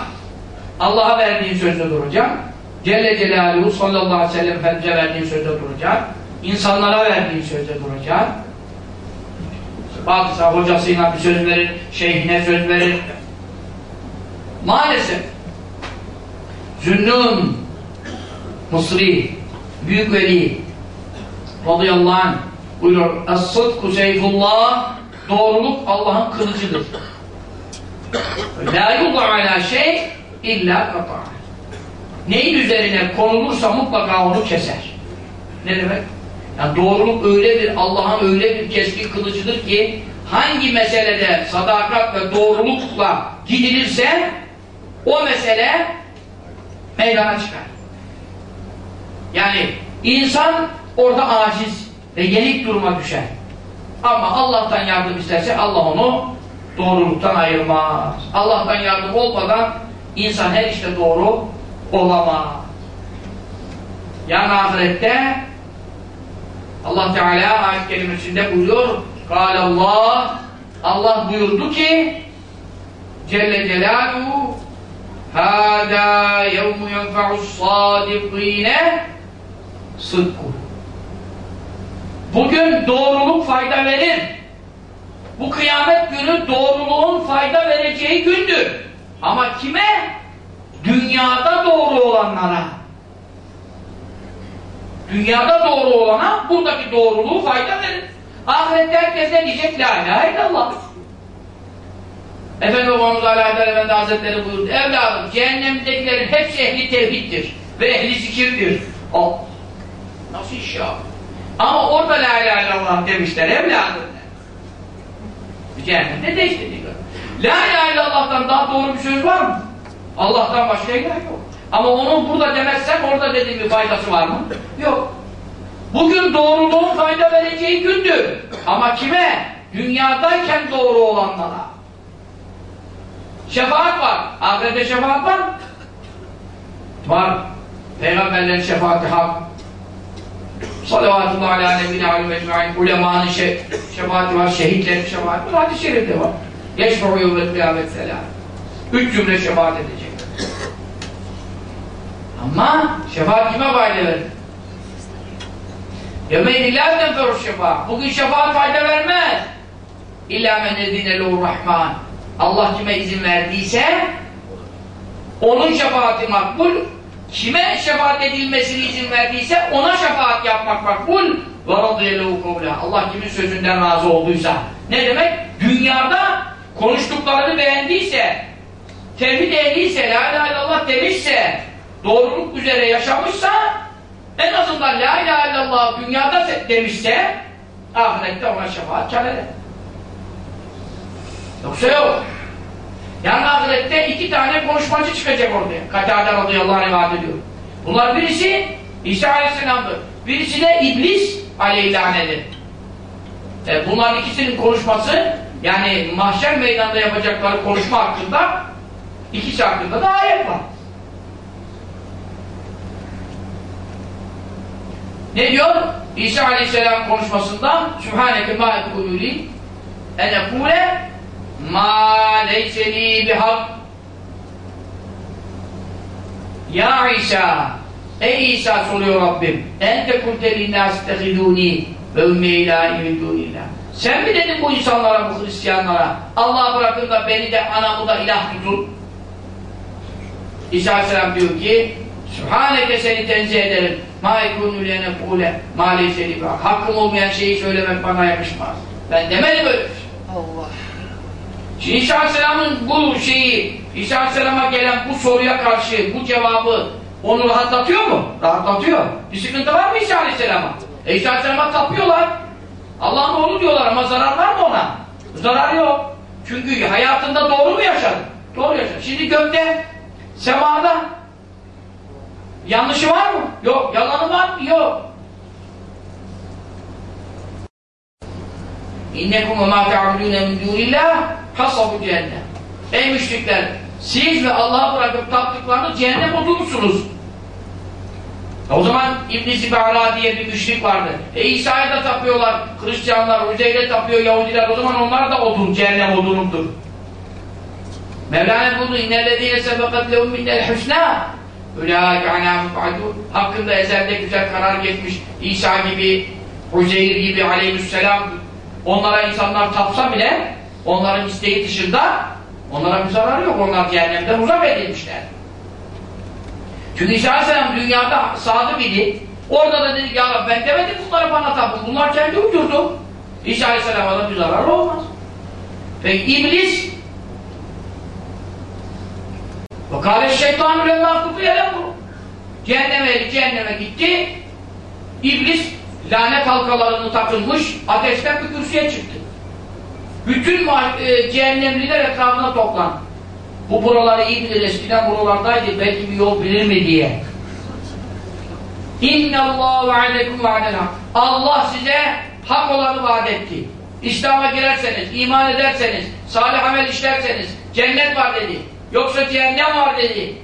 Speaker 1: Allah'a verdiğin sözde duracak. Celle Celaluhu sallallahu aleyhi ve sellem Efendimiz'e verdiğin sözde duracak. İnsanlara verdiğin sözde duracak. Bazısı hocasıyla bir söz verir, şeyhine söz verir. Maalesef Zünnun Mısri Büyük Veli radıyallahu anh buyuruyor Es-sıdku seyfullah Doğruluk Allah'ın kılıcıdır. La yud'a ala şey illa kata'a. Neyin üzerine konulursa mutlaka onu keser. Ne demek? Yani doğruluk öyle bir Allah'ın öyle bir keskin kılıcıdır ki hangi meselede sadakat ve doğrulukla gidilirse o mesele meydana çıkar. Yani insan orada aciz ve yenik duruma düşer. Ama Allah'tan yardım isterse Allah onu doğruluktan ayırmaz. Allah'tan yardım olmadan insan her işte doğru olamaz. Yani ahirette Allah Teala ayet kelimesinde buyuruyor Allah Allah buyurdu ki Celle Celaluhu Hâdâ yevmu yenfa'us sâdikîne sıdku Bugün doğruluk fayda verir. Bu kıyamet günü doğruluğun fayda vereceği gündür. Ama kime? Dünyada doğru olanlara. Dünyada doğru olana buradaki doğruluğu fayda verir. Ahirette herkes ne diyecek? La ilahe illallah. Efendi babamız Aleyhisselam Efendi Hazretleri buyurdu. Evladım cehennemdekilerin hepsi ehli tevhiddir. Ve ehli zikirdir. O. Nasıl iş ya? Ama orada la ilahe illallah demişler evladım. Cehennemde de işte diyor. La ilahe illallah'tan daha doğru bir söz var mı? Allah'tan başka ilah yok. Ama onun burada demezsek orada dediğim bir faydası var mı? Yok. Bugün doğruluğun fayda vereceği gündür. Ama kime? Dünyadayken doğru olanlara. Şefaat var. Ahirette şefaat var? Var. Peygamberlerin şefaati hak. Salavatullah ala nebine alim ecmain ulemanın şe şefaati var, şehitlerin şefaati var, hadis-i şerifte var. Yeşfa'u yevmet kıyamet selam. Üç cümle şefaat edecek. Ama şefaat kime fayda verir? Yemeğin la şefaat. Bugün şefaat fayda vermez. İlla men edine rahman. Allah kime izin verdiyse onun şefaati makbul kime şefaat edilmesini izin verdiyse ona şefaat yapmak makbul ve radıyallahu kavla Allah kimin sözünden razı olduysa ne demek? Dünyada konuştuklarını beğendiyse tevhid ehliyse, la ilahe illallah demişse doğruluk üzere yaşamışsa en azından la ilahe illallah dünyada demişse ahirette ona şefaat kar eder. Yoksa yok. Yani ahirette iki tane konuşmacı çıkacak ortaya. Katade radıyallahu anh rivayet ediyor. Bunlar birisi İsa aleyhisselam'dır. Birisi de İblis aleyhilanedir. E bunların ikisinin konuşması yani mahşer meydanında yapacakları konuşma hakkında ikisi hakkında da ayet var. Ne diyor? İsa aleyhisselam konuşmasında Sübhaneke ma ekululi en ekule ma leyse li bihak Ya İsa Ey İsa soruyor Rabbim ente kulte linnâs tehidûni ve ümme ilâhi min sen mi dedin bu insanlara, bu Hristiyanlara Allah bırakın da beni de anamı da ilah tutun İsa Aleyhisselam diyor ki Sübhaneke seni tenzih ederim. Ma ekunu lene kule ma leyse li bak. Hakkım olmayan şeyi söylemek bana yakışmaz. Ben demedim öyle bir şey.
Speaker 3: Allah.
Speaker 1: Şimdi İsa Aleyhisselam'ın bu şeyi, İsa Aleyhisselam'a gelen bu soruya karşı bu cevabı onu rahatlatıyor mu? Rahatlatıyor. Bir sıkıntı var mı İsa Aleyhisselam'a? E İsa Aleyhisselam'a tapıyorlar. Allah'ın oğlu diyorlar ama zarar var mı ona? Zarar yok. Çünkü hayatında doğru mu yaşadı? Doğru yaşadı. Şimdi gökte, semada yanlışı var mı? Yok. Yalanı var mı? Yok. İnnekum ve mâ te'abudûne min dûnillâh hasabu cehennem. Ey müşrikler! Siz ve Allah'a bırakıp taptıklarını cehennem oturmuşsunuz. O zaman İbn-i Zibara diye bir müşrik vardı. E İsa'ya da tapıyorlar, Hristiyanlar, Uzeyr'e tapıyor Yahudiler. O zaman onlar da odun, cehennem odunumdur. Mevlana buldu. İnnellezîne sebekat lehum minnel husnâ. Ülâike anâ mufadûn. Hakkında ezelde güzel karar geçmiş. İsa gibi, Uzeyr gibi aleyhisselam onlara insanlar tapsa bile onların isteği dışında onlara bir zarar yok. Onlar cehennemden uzak edilmişler. Çünkü İsa Aleyhisselam dünyada sadık idi. Orada da dedi ya Rabbi ben demedim bunları bana tapın. Bunlar kendi uydurdu. İsa Aleyhisselam'a da bir zarar olmaz. Peki iblis Vakale şeytanı lemma kutuya bu. Cehenneme, cehenneme gitti. İblis lanet halkalarını takılmış, ateşten bir kürsüye çıktı. Bütün e, cehennemliler etrafına toplandı. Bu buraları iyi bilir, eskiden buralardaydı, belki bir yol bilir mi diye. İnne Allah ve aleykum ve Allah size hak olanı vaat etti. İslam'a girerseniz, iman ederseniz, salih amel işlerseniz, cennet var dedi. Yoksa cehennem var dedi.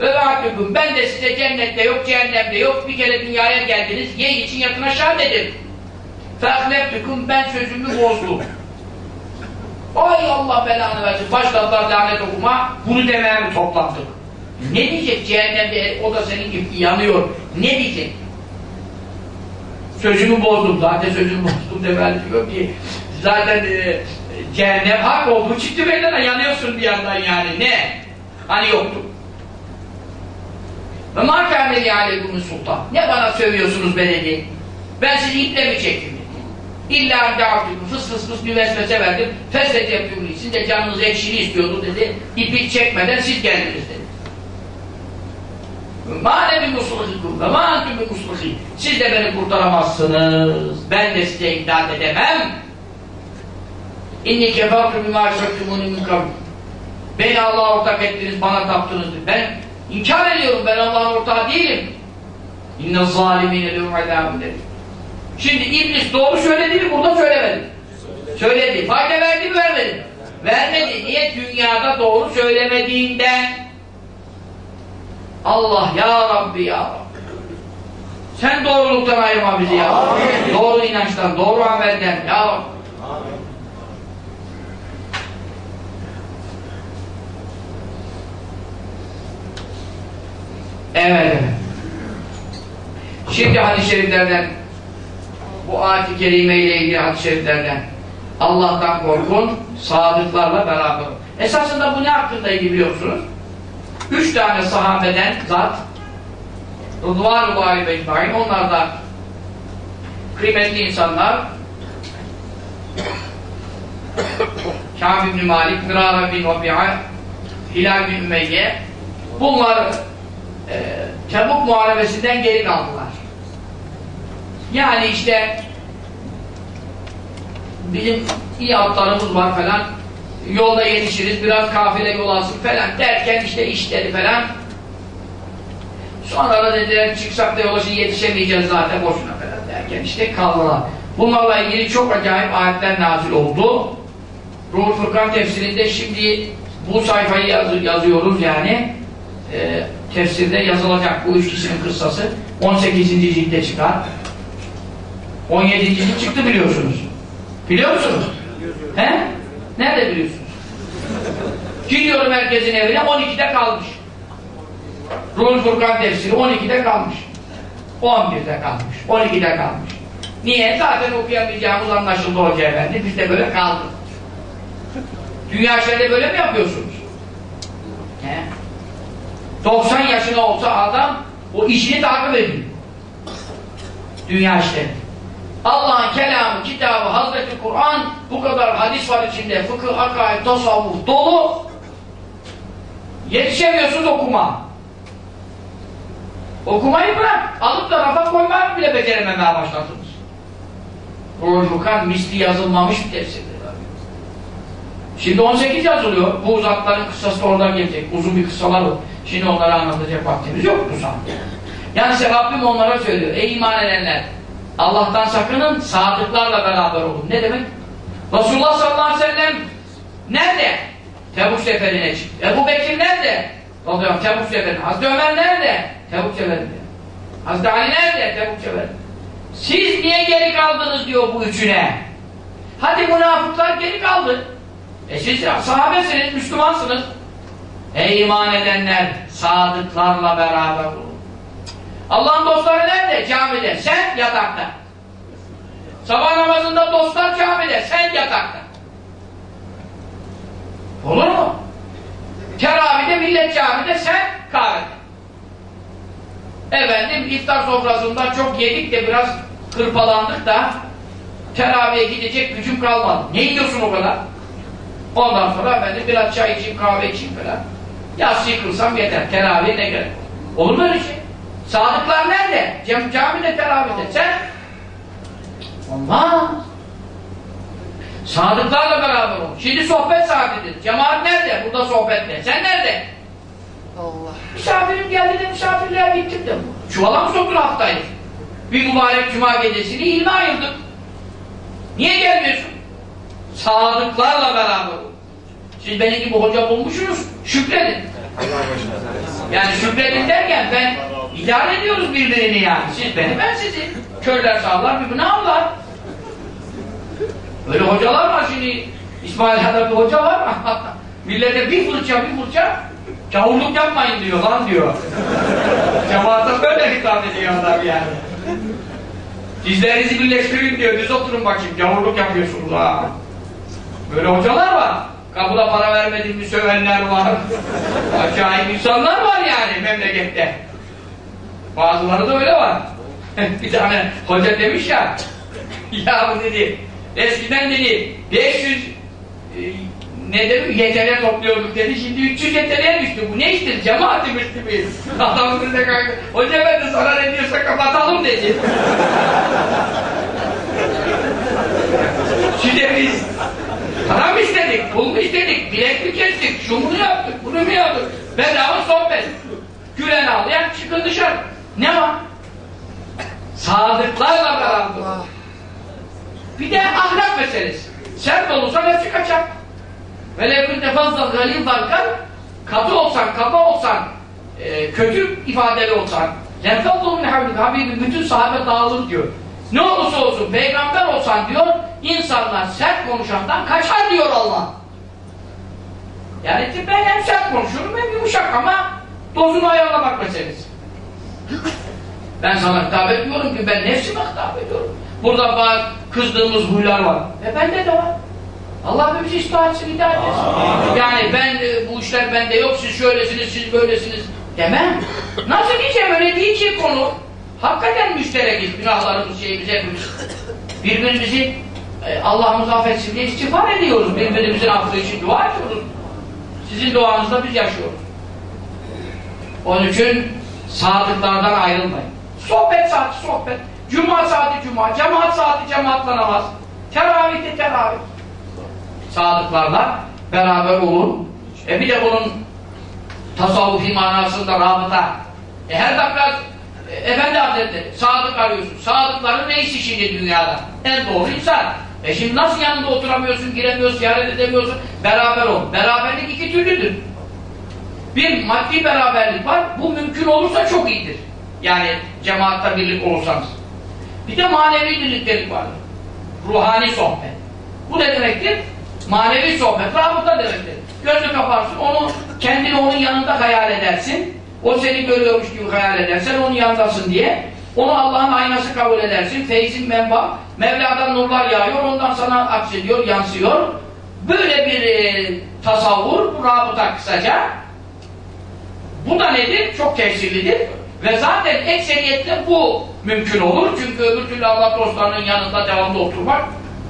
Speaker 1: Ve vaatüküm ben de size cennette yok, cehennemde yok, bir kere dünyaya geldiniz, ye için yatın aşağı dedim. Fehleftiküm ben sözümü bozdum. Ay Allah belanı versin. Başladılar lanet okuma. Bunu demeye mi toplandık? Ne diyecek cehennemde o da senin gibi yanıyor. Ne diyecek? Sözümü bozdum. Zaten sözümü bozdum demeli yok ki. Zaten e, cehennem hak oldu. Çıktı meydana yanıyorsun bir yandan yani. Ne? Hani yoktu. Ve mâ kâmeli aleykumun sultan. Ne bana sövüyorsunuz be dedi. Ben sizi iple mi çektim. İlla dağıtıyorum. Fıs fıs fıs bir vesvese verdim. Feslet yapıyorum. Sizin de canınız ekşili istiyordu dedi. İpi çekmeden siz geldiniz dedi. Bir musluhikum ve mâ bir musluhi. Siz de beni kurtaramazsınız. Ben de size imdad edemem. İnni kefartu bimâ şektumûni min. Beni Allah'a ortak ettiniz, bana taptınız. Ben inkar ediyorum, ben Allah'ın ortağı değilim. İnne zâlimîne lehum azâbun dedi. Şimdi iblis doğru söyledi mi? Burada söylemedi. Söyledi. Fayda verdi mi? Vermedi. Vermedi. Niye? Dünyada doğru söylemediğinden. Allah ya Rabbi ya Rabbi. Sen doğruluktan ayırma bizi ya Rabbi. Doğru inançtan, doğru amelden ya Rabbi. Evet. Şimdi hadis-i şeriflerden bu ayet-i kerime ile ilgili hadis-i şeriflerden Allah'tan korkun, sadıklarla beraber. Esasında bu ne hakkındaydı biliyorsunuz? Üç tane sahabeden zat Rıdvan-ı Gâlibe onlar da kıymetli insanlar Kâb ibn Malik, Mirara bin Rabi'a Hilal bin Ümeyye bunlar e, Tebuk muharebesinden geri kaldılar. Yani işte bizim iyi atlarımız var falan yolda yetişiriz biraz kafile yol alsın falan derken işte işleri falan sonra da dediler çıksak da yola yetişemeyeceğiz zaten boşuna falan derken işte kaldılar. Bunlarla ilgili çok acayip ayetler nazil oldu. Ruhul Furkan tefsirinde şimdi bu sayfayı yaz yazıyoruz yani e, tefsirde yazılacak bu üç kişinin kıssası 18. cilde çıkar 17. cilt çıktı biliyorsunuz biliyor musunuz? he? nerede biliyorsunuz? gidiyorum herkesin evine 12'de kalmış Ruhul Furkan tefsiri 12'de kalmış 11'de kalmış 12'de kalmış niye? zaten okuyamayacağımız anlaşıldı hoca efendi biz de böyle kaldık dünya işlerinde böyle mi yapıyorsunuz? he? 90 yaşında olsa adam O işini takip ediyor. Dünya işleri. Allah'ın kelamı, kitabı, Hazreti Kur'an bu kadar hadis var içinde. Fıkıh, akaid, tasavvuf dolu. Yetişemiyorsunuz okuma. Okumayı bırak. Alıp da rafa koymayı bile becerememeye başladınız. Ruhukan misli yazılmamış bir tefsirdir. Şimdi 18 yazılıyor. Bu uzakların kıssası da oradan gelecek. Uzun bir kıssalar var. Şimdi onları anlatacak vaktimiz yok bu saatte. Yani işte Rabbim onlara söylüyor. Ey iman edenler! Allah'tan sakının, sadıklarla beraber olun. Ne demek? Resulullah sallallahu aleyhi ve sellem nerede? Tebuk seferine çıktı. Ebu Bekir nerede? Radıyallahu Tebuk seferine. Hazreti Ömer nerede? Tebuk seferinde. Hazreti Ali nerede? Tebuk seferinde. Siz niye geri kaldınız diyor bu üçüne. Hadi münafıklar geri kaldı. E siz sahabesiniz, Müslümansınız. Ey iman edenler, sadıklarla beraber olun. Allah'ın dostları nerede? Camide. Sen yatakta. Sabah namazında dostlar camide. Sen yatakta. Olur mu? Teravide millet camide. Sen kahvede. Efendim iftar sofrasında çok yedik de biraz kırpalandık da teraviye gidecek gücüm kalmadı. Ne yiyorsun o kadar? Ondan sonra efendim biraz çay içeyim, kahve içeyim falan. Yassı kılsam yeter. Teraviye ne gerek? Olur mu öyle şey? Sadıklar nerede? Cam camide teravihde. Sen? Olmaz. Sadıklarla beraber ol. Şimdi sohbet saatidir. Cemaat nerede? Burada sohbette. Sen nerede?
Speaker 3: Allah.
Speaker 1: Misafirim geldi de misafirliğe gittim de. Çuvala mı soktun haftayı? Bir mübarek cuma gecesini ilme ayırdık. Niye gelmiyorsun? Sadıklarla beraber ol. Siz benim gibi hoca bulmuşsunuz. Şükredin. Yani şükredin derken ben idare ediyoruz birbirini yani. Siz beni ben sizi. Körler sağlar birbirini avlar. Böyle hocalar var şimdi. İsmail bir hoca var. Millete bir fırça bir fırça Kavurluk yapmayın diyor lan diyor. Cemaate böyle hitap ediyor adam yani. Dizlerinizi birleştirin diyor. Düz oturun bakayım. Gavurluk yapıyorsunuz ha. Böyle hocalar var. Kapıda para vermediğimi sövenler var. Acayip insanlar var yani memlekette. Bazıları da öyle var. bir tane hoca demiş ya ya bu dedi eskiden dedi 500 e, ne dedi YTL topluyorduk dedi şimdi 300 YTL'ye düştü bu ne iştir cemaat demişti biz adam bize kalktı hoca ben de sana ne diyorsa kapatalım dedi şimdi biz para mı istedik pul mu istedik bilek mi kestik şunu yaptık bunu mu yaptık bedava sohbet gülen ağlayan çıkın dışarı ne var sadıklarla beraber bir de ahlak meselesi. Sert olursan hepsi kaçar. Ve lekünte fazla galil varken katı olsan, kaba olsan, e, kötü ifadeli olsan lefadlu min havlik Habibim bütün sahabe dağılır diyor. Ne olursa olsun peygamber olsan diyor insanlar sert konuşandan kaçar diyor Allah. Yani ben hem sert konuşurum hem yumuşak ama dozunu ayarlamak meselesi. Ben sana hitap etmiyorum ki ben nefsime hitap ediyorum. Burada bazı kızdığımız huylar var. E bende de var. Allah bizi ıslah etsin, etsin. Yani ben e, bu işler bende yok, siz şöylesiniz, siz böylesiniz demem. Nasıl diyeceğim öyle değil ki konu. Hakikaten müşterekiz, günahlarımız, şeyimiz hepimiz. Birbirimizi e, Allah'ımız affetsin diye istiğfar ediyoruz. Birbirimizin affı için dua ediyoruz. Sizin duanızda biz yaşıyoruz. Onun için sadıklardan ayrılmayın. Sohbet saati sohbet. Cuma saati cuma. Cemaat saati cemaatla namaz. Teravihte teravih. Sadıklarla beraber olun. E bir de bunun tasavvufi manasında rabıta. E her dakika Efendi Hazretleri sadık arıyorsun. Sadıkların ne işi şimdi dünyada? En doğru insan. E şimdi nasıl yanında oturamıyorsun, giremiyorsun, ziyaret edemiyorsun? Beraber ol. Beraberlik iki türlüdür. Bir maddi beraberlik var. Bu mümkün olursa çok iyidir. Yani cemaatta birlik olursanız. Bir de manevi birliktelik var. Ruhani sohbet. Bu ne demektir? Manevi sohbet. Rabıta demektir. Gözünü kaparsın, onu kendini onun yanında hayal edersin. O seni görüyormuş gibi hayal edersen onun yanındasın diye. Onu Allah'ın aynası kabul edersin. Feyzin menba. Mevla'dan nurlar yağıyor. Ondan sana aksediyor, yansıyor. Böyle bir e, tasavvur, bu rabıta kısaca. Bu da nedir? Çok tesirlidir. Ve zaten ekseriyetle bu mümkün olur. Çünkü öbür türlü Allah dostlarının yanında devamlı oturmak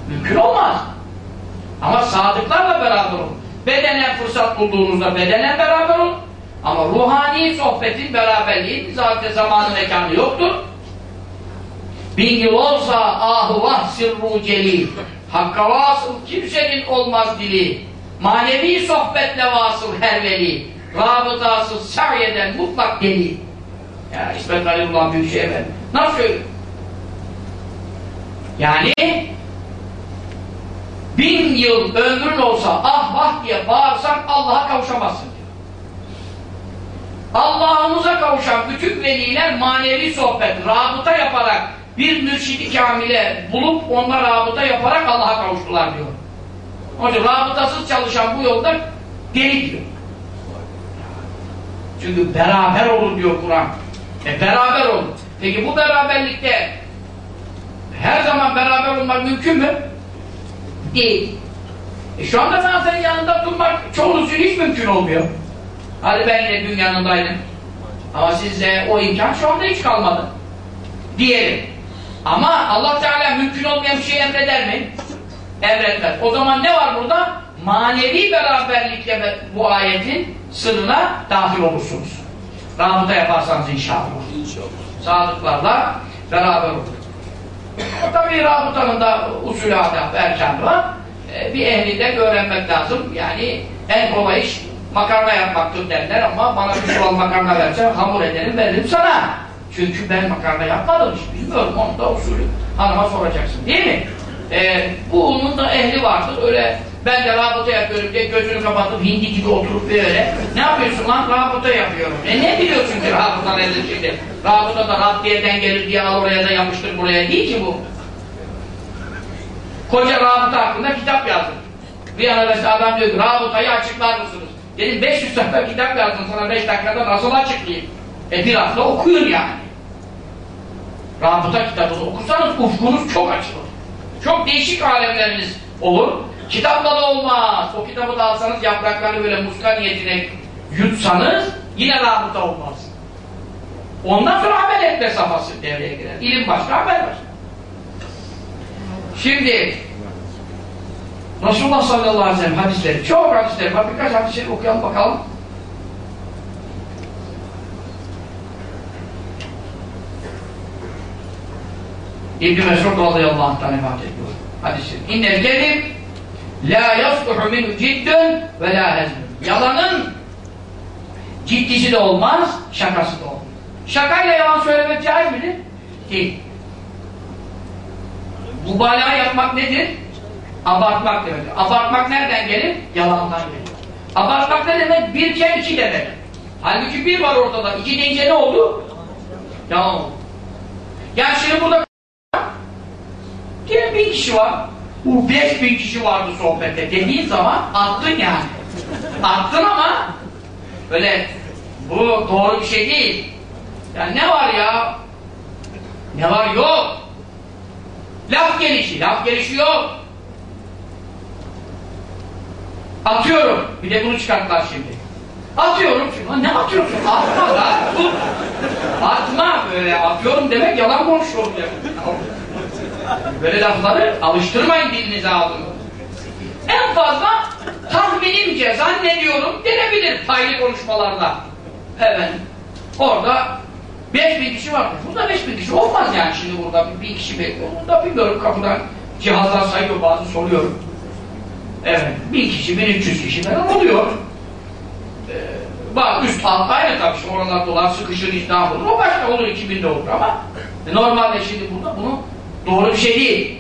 Speaker 1: mümkün olmaz. Ama sadıklarla beraber olun. Bedenen fırsat bulduğunuzda bedenen beraber olun. Ama ruhani sohbetin beraberliğin zaten zamanı mekanı yoktur. Bin yıl olsa ahu vah sirru celil. Hakka vasıl kimsenin olmaz dili. Manevi sohbetle vasıl her veli. Rabıtasız sa'yeden mutlak deli. Ya İsmet Halilullah Büyükşehir Efendi. Nasıl? Yani bin yıl ömrün olsa ah vah diye bağırsan Allah'a kavuşamazsın. Allah'ımıza kavuşan bütün veliler manevi sohbet, rabıta yaparak bir mürşidi kamile bulup onunla rabıta yaparak Allah'a kavuştular diyor. Onun için rabıtasız çalışan bu yolda deli diyor. Çünkü beraber olun diyor Kur'an. E beraber olun. Peki bu beraberlikte her zaman beraber olmak mümkün mü? Değil. E şu anda ben senin yanında durmak çoğunuz için hiç mümkün olmuyor. Hadi ben yine dün yanındaydım. Ama sizde o imkan şu anda hiç kalmadı. Diyelim. Ama Allah Teala mümkün olmayan bir şey emreder mi? Emretmez. O zaman ne var burada? Manevi beraberlikle bu ayetin sırrına dahil olursunuz. Rabıta yaparsanız inşallah.
Speaker 2: İnşallah.
Speaker 1: Sadıklarla beraber olur. Tabii rabıtanın da usulü adab, erkanı var. Ee, bir ehlinden öğrenmek lazım. Yani en kolay iş makarna yapmaktır derler ama bana bir çuval makarna versen hamur ederim veririm sana. Çünkü ben makarna yapmadım hiç bilmiyorum. Onun da usulü hanıma soracaksın değil mi? Ee, bunun da ehli vardır. Öyle ben de rabıta yapıyorum diye gözünü kapatıp hindi gibi oturup böyle. Ne yapıyorsun lan? Rabıta yapıyorum. E ne biliyorsun ki rabıta nedir şimdi? Rabıta da Rabbiye'den gelir diye al oraya da yapıştır buraya değil ki bu. Koca rabıta hakkında kitap yazdım. Bir an evvel adam diyor ki rabıtayı açıklar mısınız? Dedim 500 sayfa kitap yazdım sana 5 dakikada nasıl açıklayayım? E bir hafta okuyun yani. Rabıta kitabını okursanız ufkunuz çok açılır. Çok değişik alemleriniz olur. Kitapla da olmaz. O kitabı da alsanız yapraklarını böyle muska niyetine yutsanız yine rabıta olmaz. Ondan sonra amel etme safhası devreye girer. İlim başka, amel başka. Şimdi Resulullah sallallahu aleyhi ve sellem hadisleri, çok hadisleri var. Birkaç hadisleri okuyalım bakalım. İbn-i Mesud radıyallahu anh'tan rivayet ediyor. Hadisi. İnnel kelim la yasluhu minhu ciddün ve la hezmün. Yalanın ciddisi de olmaz, şakası da olmaz. Şakayla yalan söylemek caiz midir? Değil. Mübalağa yapmak nedir? Abartmak demektir. Abartmak nereden gelir? Yalandan gelir. Abartmak ne demek? Birken iki demek. Halbuki bir var ortada. İki deyince ne oldu? Yalan oldu. Şimdi burada diyelim bin kişi var. Bu beş bin kişi vardı sohbette dediğin zaman attın yani. attın ama öyle bu doğru bir şey değil. Yani ne var ya? Ne var yok. Laf gelişi, laf gelişi yok. Atıyorum. Bir de bunu çıkarttılar şimdi. Atıyorum şimdi. Lan ne atıyorsun? Atma da. Tut. Atma böyle. Atıyorum demek yalan konuşuyorum demek. Böyle lafları alıştırmayın dilinize ağzını. En fazla tahminimce zannediyorum denebilir paylı konuşmalarda. Evet. Orada 5000 kişi var. Burada 5000 kişi olmaz yani şimdi burada bir, bir kişi bekliyor. Burada bilmiyorum kapıdan cihazlar sayıyor bazı soruyorum. Evet. 1000 kişi, 1300 kişi falan oluyor. Ee, bak üst alt aynı tabii. Şimdi oralar dolar sıkışır izdiham olur. O başka olur 2000 de olur ama normalde şimdi burada bunu doğru bir şey değil.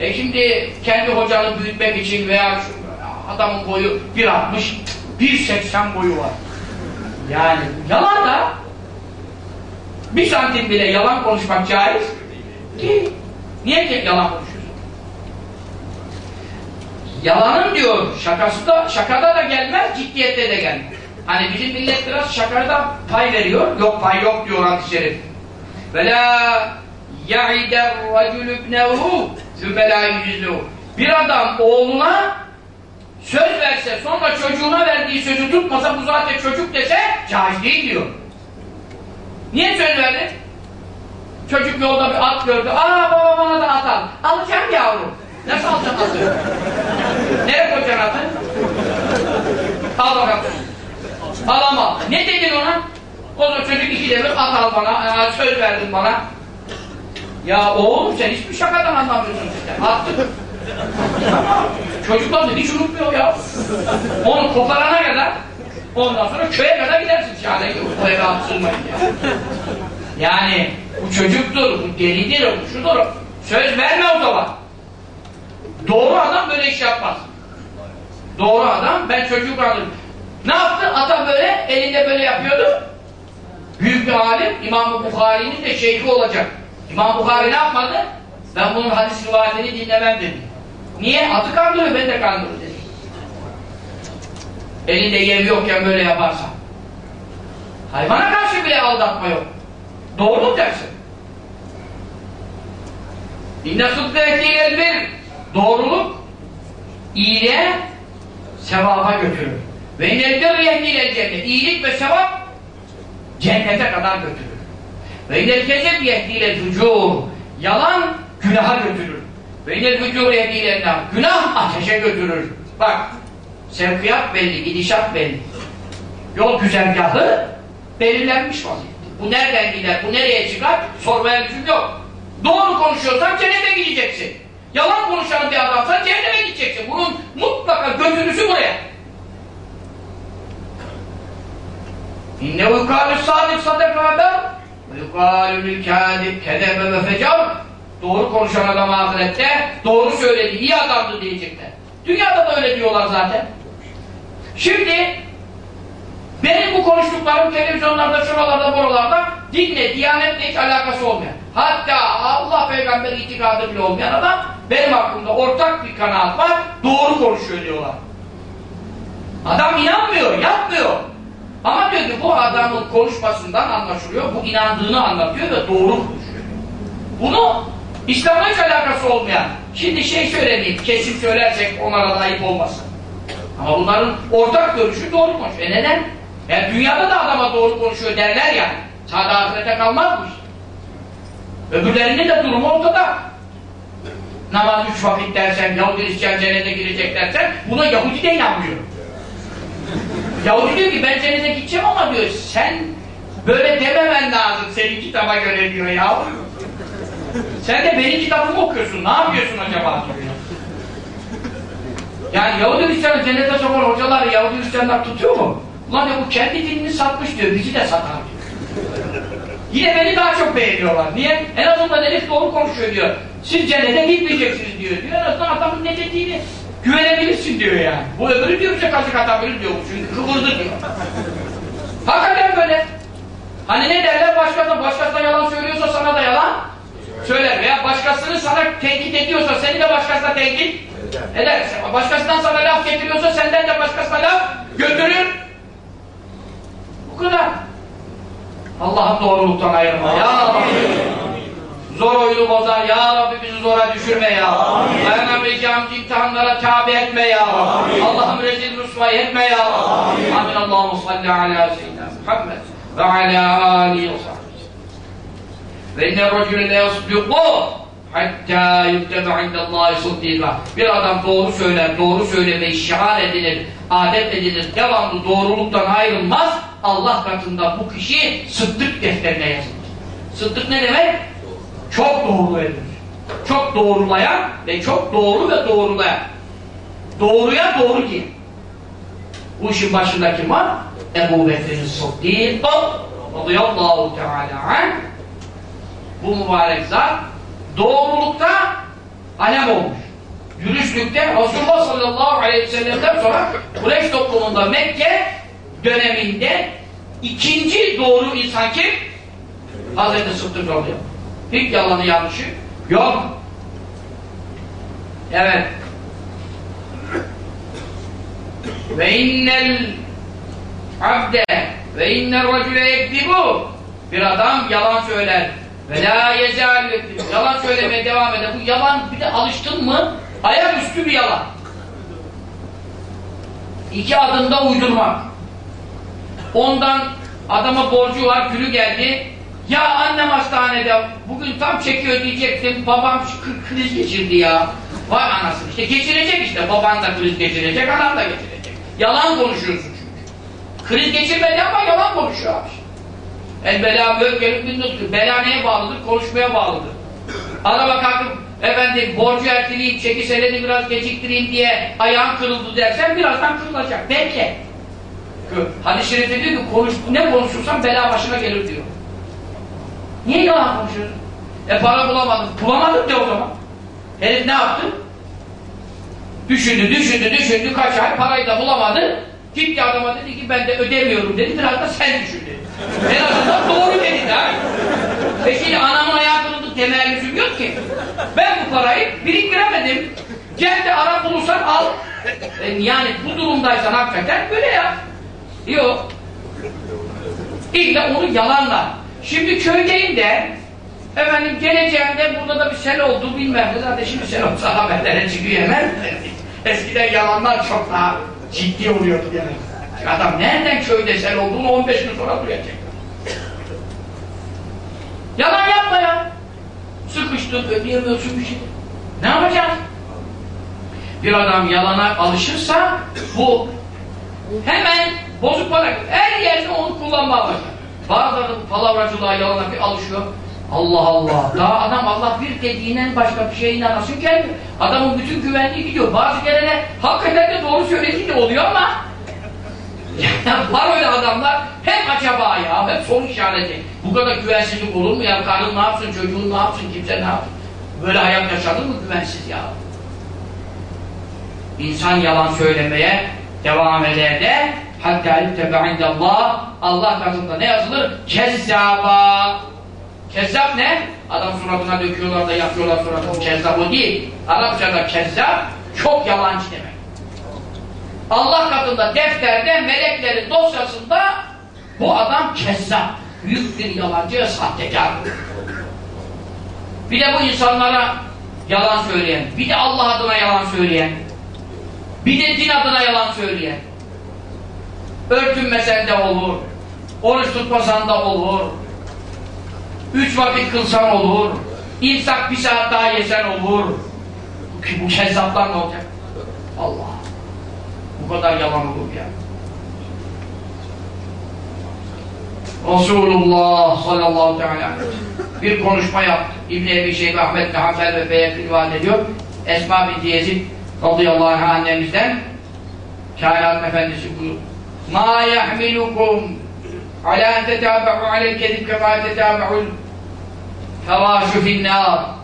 Speaker 1: E şimdi kendi hocanı büyütmek için veya şu adamın boyu 1.60 1.80 boyu var. Yani yalan da bir santim bile yalan konuşmak caiz değil. Niye yalan konuşuyorsun? Yalanın diyor şakası da şakada da gelmez, ciddiyette de gelmez. Hani bizim millet biraz şakada pay veriyor. Yok pay yok diyor hadis-i şerif. Ve la ya'ider racul ibnehu yüzlû. Bir adam oğluna söz verse sonra çocuğuna verdiği sözü tutmasa bu zaten çocuk dese caiz değil diyor. Niye söz verdin? Çocuk yolda bir at gördü. Aa baba bana da at al. Alacağım yavrum. Nasıl alacağım atı? Nereye koyacaksın atı? Al bakalım. Alamam. Ne dedin ona? O zaman çocuk iki devir at al bana. Aa, söz verdin bana. Ya oğlum sen hiçbir şakadan anlamıyorsun işte. Attın. Çocuklar da hiç unutmuyor ya. Onu koparana kadar ondan sonra köye kadar gidersin şahane o eve atsılmayın ya. Yani bu çocuktur, bu delidir, bu şudur. Söz verme o zaman. Doğru adam böyle iş yapmaz. Doğru adam, ben çocuğu kandırdım. Ne yaptı? Ata böyle, elinde böyle yapıyordu. Büyük bir alim, İmam-ı Bukhari'nin de şeyhi olacak. İmam Bukhari ne yapmadı? Ben bunun hadis rivayetini dinlemem dedi. Niye? Atı kandırıyor, ben de kandırıyor dedi. Elinde yem yokken böyle yaparsan. Hayvana karşı bile aldatma yok. Doğru mu dersin? İnne sıdkı ettiğiyle bir doğruluk iyiliğe sevaba götürür. Ve innel birri yehdiyle cennet. İyilik ve sevap cennete kadar götürür. Ve innel kezeb yehdiyle fücur. Yalan günaha götürür. Ve innel fücur yehdiyle nar. Günah ateşe götürür. Bak sevkiyat belli, gidişat belli. Yol güzergahı belirlenmiş vaziyette. Bu nereden gider, bu nereye çıkar sormaya lüzum yok. Doğru konuşuyorsan cennete gideceksin. Yalan konuşan bir adamsan cehenneme gideceksin. Bunun mutlaka götürüsü buraya. İnnehu yukâlü sâdik sadaka haber ve kâdib kedebe ve fecar Doğru konuşan adam ahirette doğru söyledi, iyi adamdı diyecekler. Dünyada da öyle diyorlar zaten. Şimdi benim bu konuştuklarım televizyonlarda, şuralarda, buralarda dinle, diyanetle hiç alakası olmayan. Hatta Allah peygamber itikadı bile olmayan adam benim aklımda ortak bir kanaat var, doğru konuşuyor diyorlar. Adam inanmıyor, yapmıyor. Ama diyor ki bu adamın konuşmasından anlaşılıyor, bu inandığını anlatıyor ve doğru konuşuyor. Bunu İslam'la hiç alakası olmayan, şimdi şey söylemeyeyim, kesin söylersek onlara da ayıp olmasın. Ama bunların ortak görüşü doğru konuşuyor. E neden? Yani dünyada da adama doğru konuşuyor derler ya. Sadece ahirete kalmazmış. Öbürlerinin de durumu ortada. Namaz üç vakit dersen, Yahudi Hristiyan cennete girecek dersen, buna Yahudi de inanmıyor. Yahudi diyor ki ben cennete gideceğim ama diyor sen böyle dememen lazım senin kitaba göre diyor ya. Sen de benim kitabımı okuyorsun. Ne yapıyorsun acaba diyor. Yani Yahudi Hristiyanı cennete sokan hocalar Yahudi Hristiyanlar tutuyor mu? Ulan bu kendi dinini satmış diyor. Bizi de satar diyor. Yine beni daha çok beğeniyorlar. Niye? En azından herif doğru konuşuyor diyor. Siz cennete gitmeyeceksiniz diyor. diyor. En azından adamın ne dediğini güvenebilirsin diyor yani. Bu öbürü diyor bize kazık atabilir diyor. Çünkü kıvırdı diyor. Hakikaten böyle. Hani ne derler başkasına, başkasına yalan söylüyorsa sana da yalan söyler. Veya başkasını sana tenkit ediyorsa seni de başkasına tenkit eder. Başkasından sana laf getiriyorsa senden de başkasına laf götürür. Bu kadar. Allah'ım doğruluktan ayırma. Ya Rabbi. Zor oyunu bozar. Ya Rabbi bizi zora düşürme ya. Dayanamayacağım imtihanlara tabi etme ya. Allah'ım rezil rüsvay etme ya. Amin. Amin. Allahu salli ala seyyidina Muhammed ve ala alihi ve sahbihi. Ve inne racüle le yasbiqu hatta yuktebe indallahi sıddîka. Bir adam doğru söyler, doğru söylemeyi şiar edilir, adet edilir, devamlı doğruluktan ayrılmaz. Allah katında bu kişi sıddık defterine yazılır. Sıddık ne demek? Çok doğru edilir. Çok doğrulayan ve çok doğru ve doğrulayan. Doğruya doğru diye. Bu işin başında kim var? Ebu Bekir'in Sıddık radıyallahu teala bu mübarek zat doğrulukta alem olmuş. Yürüyüşlükte Resulullah sallallahu aleyhi ve sellem'den sonra Kureyş toplumunda Mekke döneminde ikinci doğru insan kim? Hazreti Sıddık oluyor. Hiç yalanı yanlışı yok. Evet. Ve innel abde ve innel racüle yekdibu bir adam yalan söyler ve la yezal yalan söylemeye devam eder. Bu yalan bir de alıştın mı ayaküstü bir yalan. İki adımda uydurmak. Ondan adama borcu var, günü geldi. Ya annem hastanede bugün tam çekiyor diyecektim babam kriz geçirdi ya. Vay anasını işte geçirecek işte baban da kriz geçirecek anam da geçirecek. Yalan konuşuyorsun çünkü. Kriz geçirmedi ama yalan konuşuyor abi. El bela müekkelin bin nutku. Bela neye bağlıdır? Konuşmaya bağlıdır. Araba kalkıp efendim borcu erteleyeyim, çeki senedi biraz geciktireyim diye ayağın kırıldı dersen birazdan kırılacak. Bekle. Hadis-i diyor ki konuş, ne konuşursan bela başına gelir diyor. Niye yalan konuşuyorsun? E para bulamadım. Bulamadım de o zaman. Herif ne yaptı? Düşündü, düşündü, düşündü kaç ay parayı da bulamadı. Gitti adama dedi ki ben de ödemiyorum dedi. Biraz da sen düşün dedi. En azından doğru dedi ha. Ve şimdi anamın ayağı kırıldı demeye lüzum yok ki. Ben bu parayı biriktiremedim. Cepte ara bulursan al. E, yani bu durumdaysan hakikaten böyle ya. Yok. İlla onu yalanla. Şimdi köydeyim de efendim geleceğimde burada da bir sel oldu bilmem ne zaten şimdi sel olsa haberlere çıkıyor hemen. Eskiden yalanlar çok daha ciddi oluyordu yani. Adam nereden köyde sel olduğunu 15 gün sonra duyacak. Yalan yapma ya. Sıkıştın, ödeyemiyorsun bir şey. Ne yapacağız? Bir adam yalana alışırsa bu hemen bozuk para her yerde onu kullanmaya başlar. Bazıları palavracılığa yalana bir alışıyor. Allah Allah. Daha adam Allah bir dediğinden başka bir şeye inanasın gelmiyor. Adamın bütün güvenliği gidiyor. Bazı gelene hakikaten de doğru söylediği oluyor ama var öyle adamlar hep acaba ya, hep soru işareti. Bu kadar güvensizlik olur mu ya? Karın ne yapsın, çocuğun ne yapsın, kimse ne yapsın? Böyle hayat yaşanır mı güvensiz ya? İnsan yalan söylemeye devam eder de hatta ittebe indallah Allah katında ne yazılır? Kezzaba Kezzap ne? Adam suratına döküyorlar da yapıyorlar suratını. Kezzap o değil. Arapçada kezzap çok yalancı demek. Allah katında defterde meleklerin dosyasında bu adam kezzap. Büyük bir yalancı ve sahtekar. Bir de bu insanlara yalan söyleyen, bir de Allah adına yalan söyleyen, bir de din adına yalan söyleyen. Örtünmesen de olur, oruç tutmasan da olur, üç vakit kılsan olur, imsak bir saat daha yesen olur. Bu, kezzaplar ne olacak? Allah! Bu kadar yalan olur ya. Resulullah sallallahu teala bir konuşma yaptı. İbn-i Ebi Şeybe Ahmet Hanbel ve Beyekli rivayet ediyor. Esma binti Yezid radıyallahu anh annemizden kainat efendisi buyuruyor. Ma yahmilukum ala en tetâbe'u alel kedib kemâ tetâbe'ul fevâşu finnâr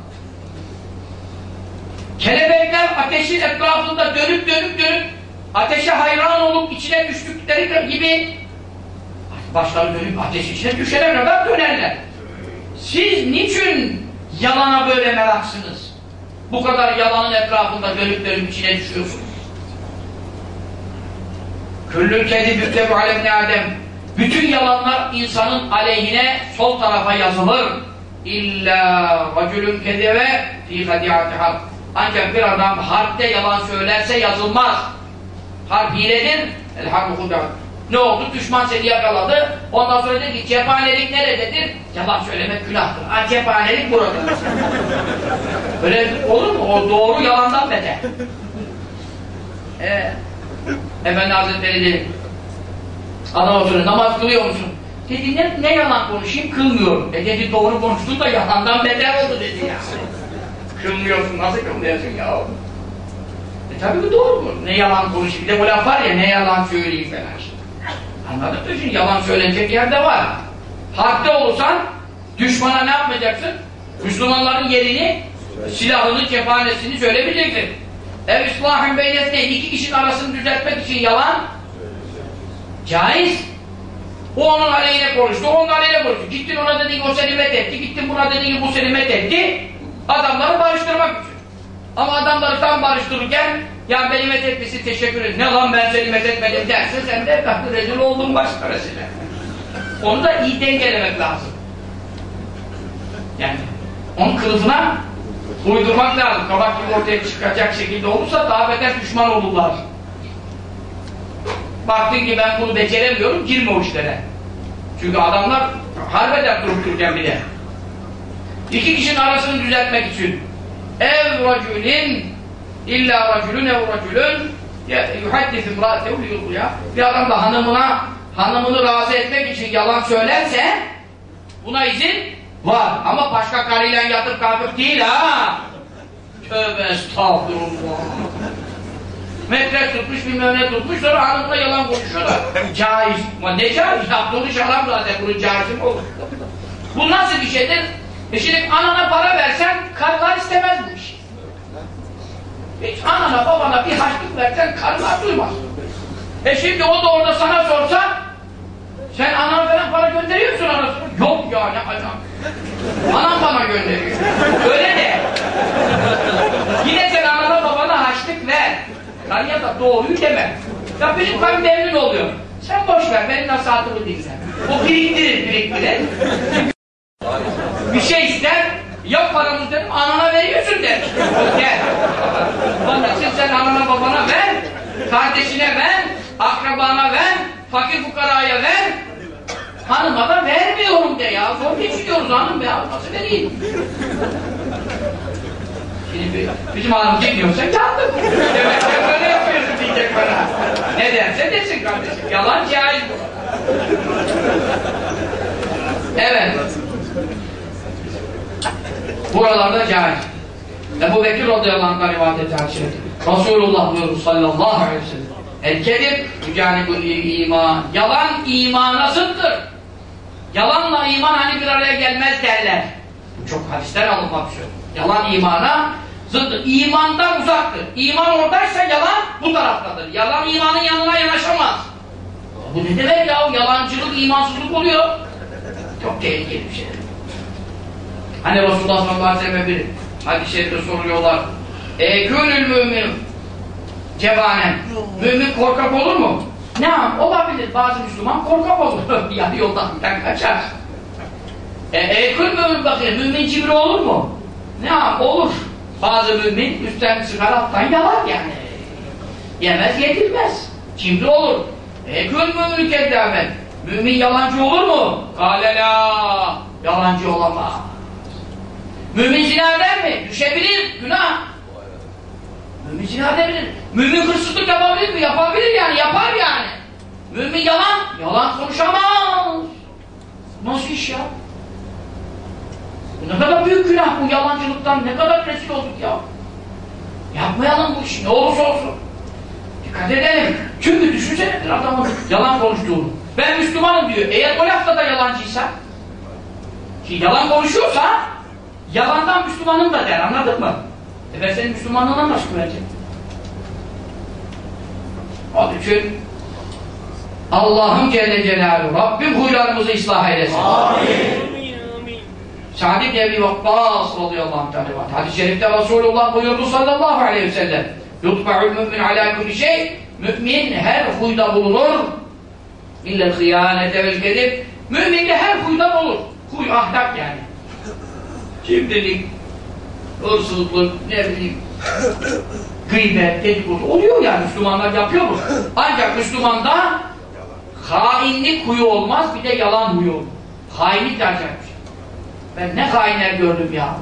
Speaker 1: Kelebekler ateşin etrafında dönüp dönüp dönüp ateşe hayran olup içine düştükleri gibi başları dönüp ateşin içine düşene kadar dönerler. Siz niçin yalana böyle meraksınız? Bu kadar yalanın etrafında dönüp dönüp içine düşüyorsunuz. Küllül kedi büktebu alemni adem. Bütün yalanlar insanın aleyhine sol tarafa yazılır. İlla racülün kedeve fi hadiati harp. Ancak bir adam harpte yalan söylerse yazılmaz. Harp hiledir. Ne oldu? Düşman seni yakaladı. Ondan sonra dedi ki cephanelik nerededir? Yalan söylemek günahtır. Ha cephanelik burada. Öyle olur mu? O doğru yalandan beter. Ee, Efendi Hazretleri dedi. Adam oturuyor. Namaz kılıyor musun? Dedi ne, ne yalan konuşayım? Kılmıyorum. E dedi doğru konuştun da yalandan beter oldu dedi ya. Kılmıyorsun. Nasıl kılmıyorsun ya? E tabi bu doğru mu? Ne yalan konuşayım? Bir de bu laf var ya ne yalan söyleyeyim falan. Anladın mı? Şimdi yalan söylenecek yerde var. Harpte olursan düşmana ne yapmayacaksın? Müslümanların yerini, silahını, cephanesini söylemeyeceksin. Ev islahın beynetneyn iki kişinin arasını düzeltmek için yalan caiz. O onun aleyhine konuştu, o onun aleyhine konuştu. Gittin ona dedin ki o seni met etti, gittin buna dedin ki bu seni met etti. Adamları barıştırmak için. Ama adamları tam barıştırırken ya beni met etmesi teşekkür ederim. Ne lan ben seni met etmedim derse sen de kalktı rezil oldun başkaresine. Onu da iyi dengelemek lazım. Yani onun kılıfına uydurmak lazım. Kabak gibi ortaya çıkacak şekilde olursa daha beter düşman olurlar. Baktın ki ben bunu beceremiyorum, girme o işlere. Çünkü adamlar Harbeder durup dururken bir de. İki kişinin arasını düzeltmek için. Ev racülün illa racülün ev racülün yuhaddis imrâtehu ya. Bir adam da hanımına hanımını razı etmek için yalan söylerse buna izin var. Ama başka karıyla yatıp kalkıp değil ha. Tövbe estağfurullah. Metre tutmuş bilmem ne tutmuş sonra hanımla yalan konuşuyorlar. Caiz. Ama ne caiz? Yaptığını iş haram zaten bunun caizi mi olur? Bu nasıl bir şeydir? E şimdi anana para versen karılar istemez bu işi. Hiç anana babana bir harçlık versen karılar duymaz. E şimdi o da orada sana sorsa sen anana falan para gönderiyorsun anasını. Yok ya ne alakası. Anam bana gönderiyor. Öyle de. Yine sen anana babana harçlık ver. Karıya da doğruyu deme. Ya benim karım memnun oluyor. Sen boş ver, benim nasihatımı dinle. O biriktirir, biriktirir. bir şey ister, yok paramız dedim, anana veriyorsun der. Gel. Onun sen anana babana ver, kardeşine ver, akrabana ver, fakir fukaraya ver, hanıma da vermiyorum de ya. Zor geçiyoruz hanım ya, nasıl vereyim? Şimdi bizim hanım dinliyorsa yandık. Demek sen böyle yapıyorsun diyecek bana. Ne derse desin kardeşim. Yalan caiz bu. Evet. Buralarda caiz. Ebu Bekir radıyallahu anh'tan rivayet etti hadis-i Resulullah buyurdu sallallahu aleyhi ve sellem. El kedib mücanibul iman. Yalan imana zıttır. Yalanla iman hani bir araya gelmez derler. Çok hadisten alınmak bir şey. Yalan imana zıttır. İmandan uzaktır. İman oradaysa yalan bu taraftadır. Yalan imanın yanına yanaşamaz. Bu ne demek ya? Yalancılık, imansızlık oluyor. Çok tehlikeli bir şey. Hani Resulullah sallallahu aleyhi ve sellem bir hadis-i şerifte soruyorlar. E könül mümin cevanen. Mümin korkak olur mu? Ne? Olabilir. Bazı Müslüman korkak olur. ya yoldan kaçar. E, e kül mümin bakıyor. Mümin cimri olur mu? Ne? Olur. Bazı mümin üstten sigara alttan yalar yani. Yemez yedirmez. Cimri olur. E kül mümin keddamen. Mümin yalancı olur mu? Kale la. Yalancı olamaz. Mümin zina eder mi? Düşebilir. Günah. Mümin zina edebilir. Mümin hırsızlık yapabilir mi? Yapabilir yani. Yapar yani. Mümin yalan. Yalan konuşamaz. Nasıl iş ya? Ne kadar büyük günah bu yalancılıktan. Ne kadar rezil olduk ya. Yapmayalım bu işi. Ne olursa olsun. Dikkat edelim. Çünkü düşünsene bir adamın yalan konuştuğunu. Ben Müslümanım diyor. Eğer o lafta da yalancıysa ki yalan konuşuyorsa yalandan Müslümanım da der. Anladın mı? E ben senin Müslümanlığına nasıl güveneceğim? Onun için Allah'ım Celle Celaluhu Rabbim huylarımızı ıslah eylesin.
Speaker 2: Amin.
Speaker 1: Sa'd ibn Ebi Vakkas radıyallahu anh hadis-i şerifte Resulullah buyurdu sallallahu aleyhi ve sellem yutba'ul mümin ala kulli şey mümin her huyda bulunur illa hıyanete vel kedib mümin de her huyda olur huy ahlak yani cimrilik hırsızlık ne bileyim gıybet, dedikodu oluyor yani Müslümanlar yapıyor mu? Ancak Müslümanda hainlik huyu olmaz bir de yalan huyu olur. Hainlik de acayip şey. Ben ne hainler gördüm ya.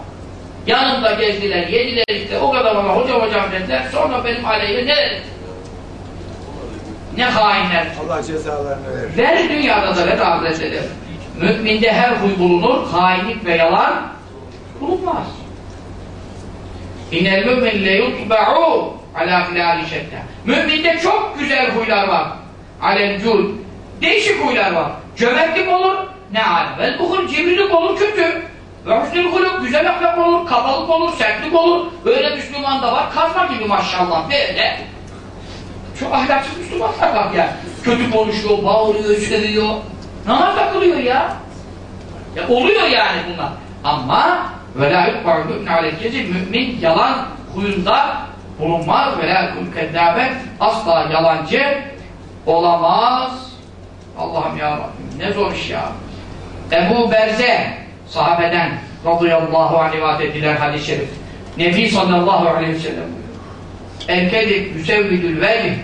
Speaker 1: Yanımda gezdiler, yediler işte, o kadar bana hocam hocam dediler, sonra benim aleyhime ne dediler? Ne hainler.
Speaker 4: Allah cezalarını verir.
Speaker 1: Ver dünyada da ver ahirette de. Müminde her huy bulunur, hainlik ve yalan bulunmaz. İnel mümin le yutba'u ala hilali şedde. Müminde çok güzel huylar var. Alel cud. Değişik huylar var. Cömertlik olur, ne vel buhul, cimrilik olur, kötü. Ve hüsnül huluk, güzel ahlak olur, kabalık olur, sertlik olur. Böyle Müslüman da var, kazma gibi maşallah böyle. Çok ahlaksız Müslümanlar var ya. Kötü konuşuyor, bağırıyor, sövüyor. Namaz da kılıyor ya. Ya oluyor yani bunlar. Ama ve la yukbar mü'min mümin yalan huyunda bulunmaz ve la kezzâbe asla yalancı olamaz. Allah'ım ya Rabbim ne zor iş ya. Ebu Berze sahabeden radıyallahu anh rivayet edilen hadis-i şerif. Nebi sallallahu aleyhi ve sellem Elkedip yüsevvidül velih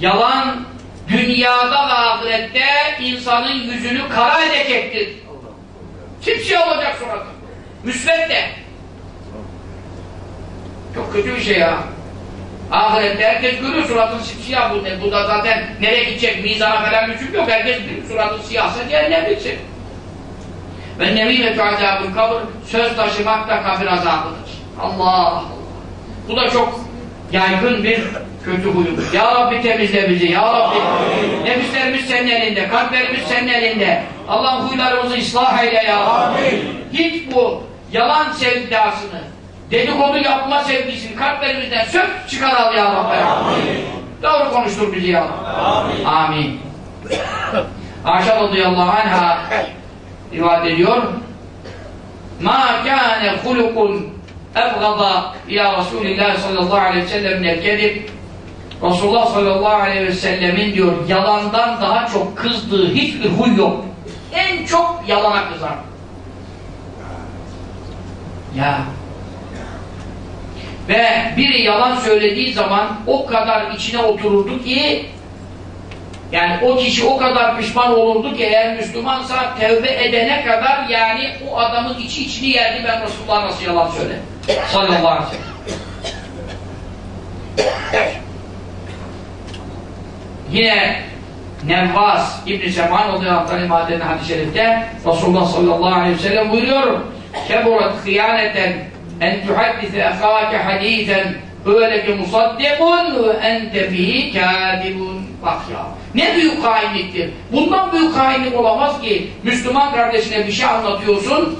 Speaker 1: Yalan dünyada ve ahirette insanın yüzünü kara edecektir. Kimseye olacak suratı suratın. Müsvedde. Çok kötü bir şey ya. Ahirette herkes görüyor suratın siyah bu. ne? Bu da zaten nereye gidecek? Mizana falan lüzum yok. Herkes bilir suratın siyahsa cehennem bitsin. Ve nevimetü azabın kabır söz taşımak da kabir azabıdır. Allah Allah. Bu da çok yaygın bir kötü huyumuz. Ya Rabbi temizle bizi. Ya Rabbi. Nefislerimiz senin elinde. Kalplerimiz senin elinde. Allah'ım huylarımızı ıslah eyle ya Rabbi. Hiç bu yalan sevdasını, dedikodu yapma sevgisini kalplerimizden sök çıkar al ya Rabbi. Doğru konuştur bizi ya Rabbi. Amin. Ayşe radıyallahu anha rivayet ediyor. Ma kâne hulukun ebgada ila Resulillah sallallahu aleyhi ve sellem minel kedib Resulullah sallallahu aleyhi ve sellemin diyor yalandan daha çok kızdığı hiçbir huy yok. En çok yalana kızar. Ya. Ve biri yalan söylediği zaman o kadar içine otururdu ki yani o kişi o kadar pişman olurdu ki eğer Müslümansa tevbe edene kadar yani o adamın içi içini yerdi ben Resulullah nasıl yalan söyle. Sallallahu aleyhi ve. Yine Nevvas İbn-i Seman radıyallahu anh madenin hadis-i şerifte Resulullah sallallahu aleyhi ve sellem buyuruyor keburat hıyaneten en tuhaddise ehâke hadîsen öyleke musaddekun ve ente fihi kâdibun bak ya ne büyük hainliktir bundan büyük hainlik olamaz ki Müslüman kardeşine bir şey anlatıyorsun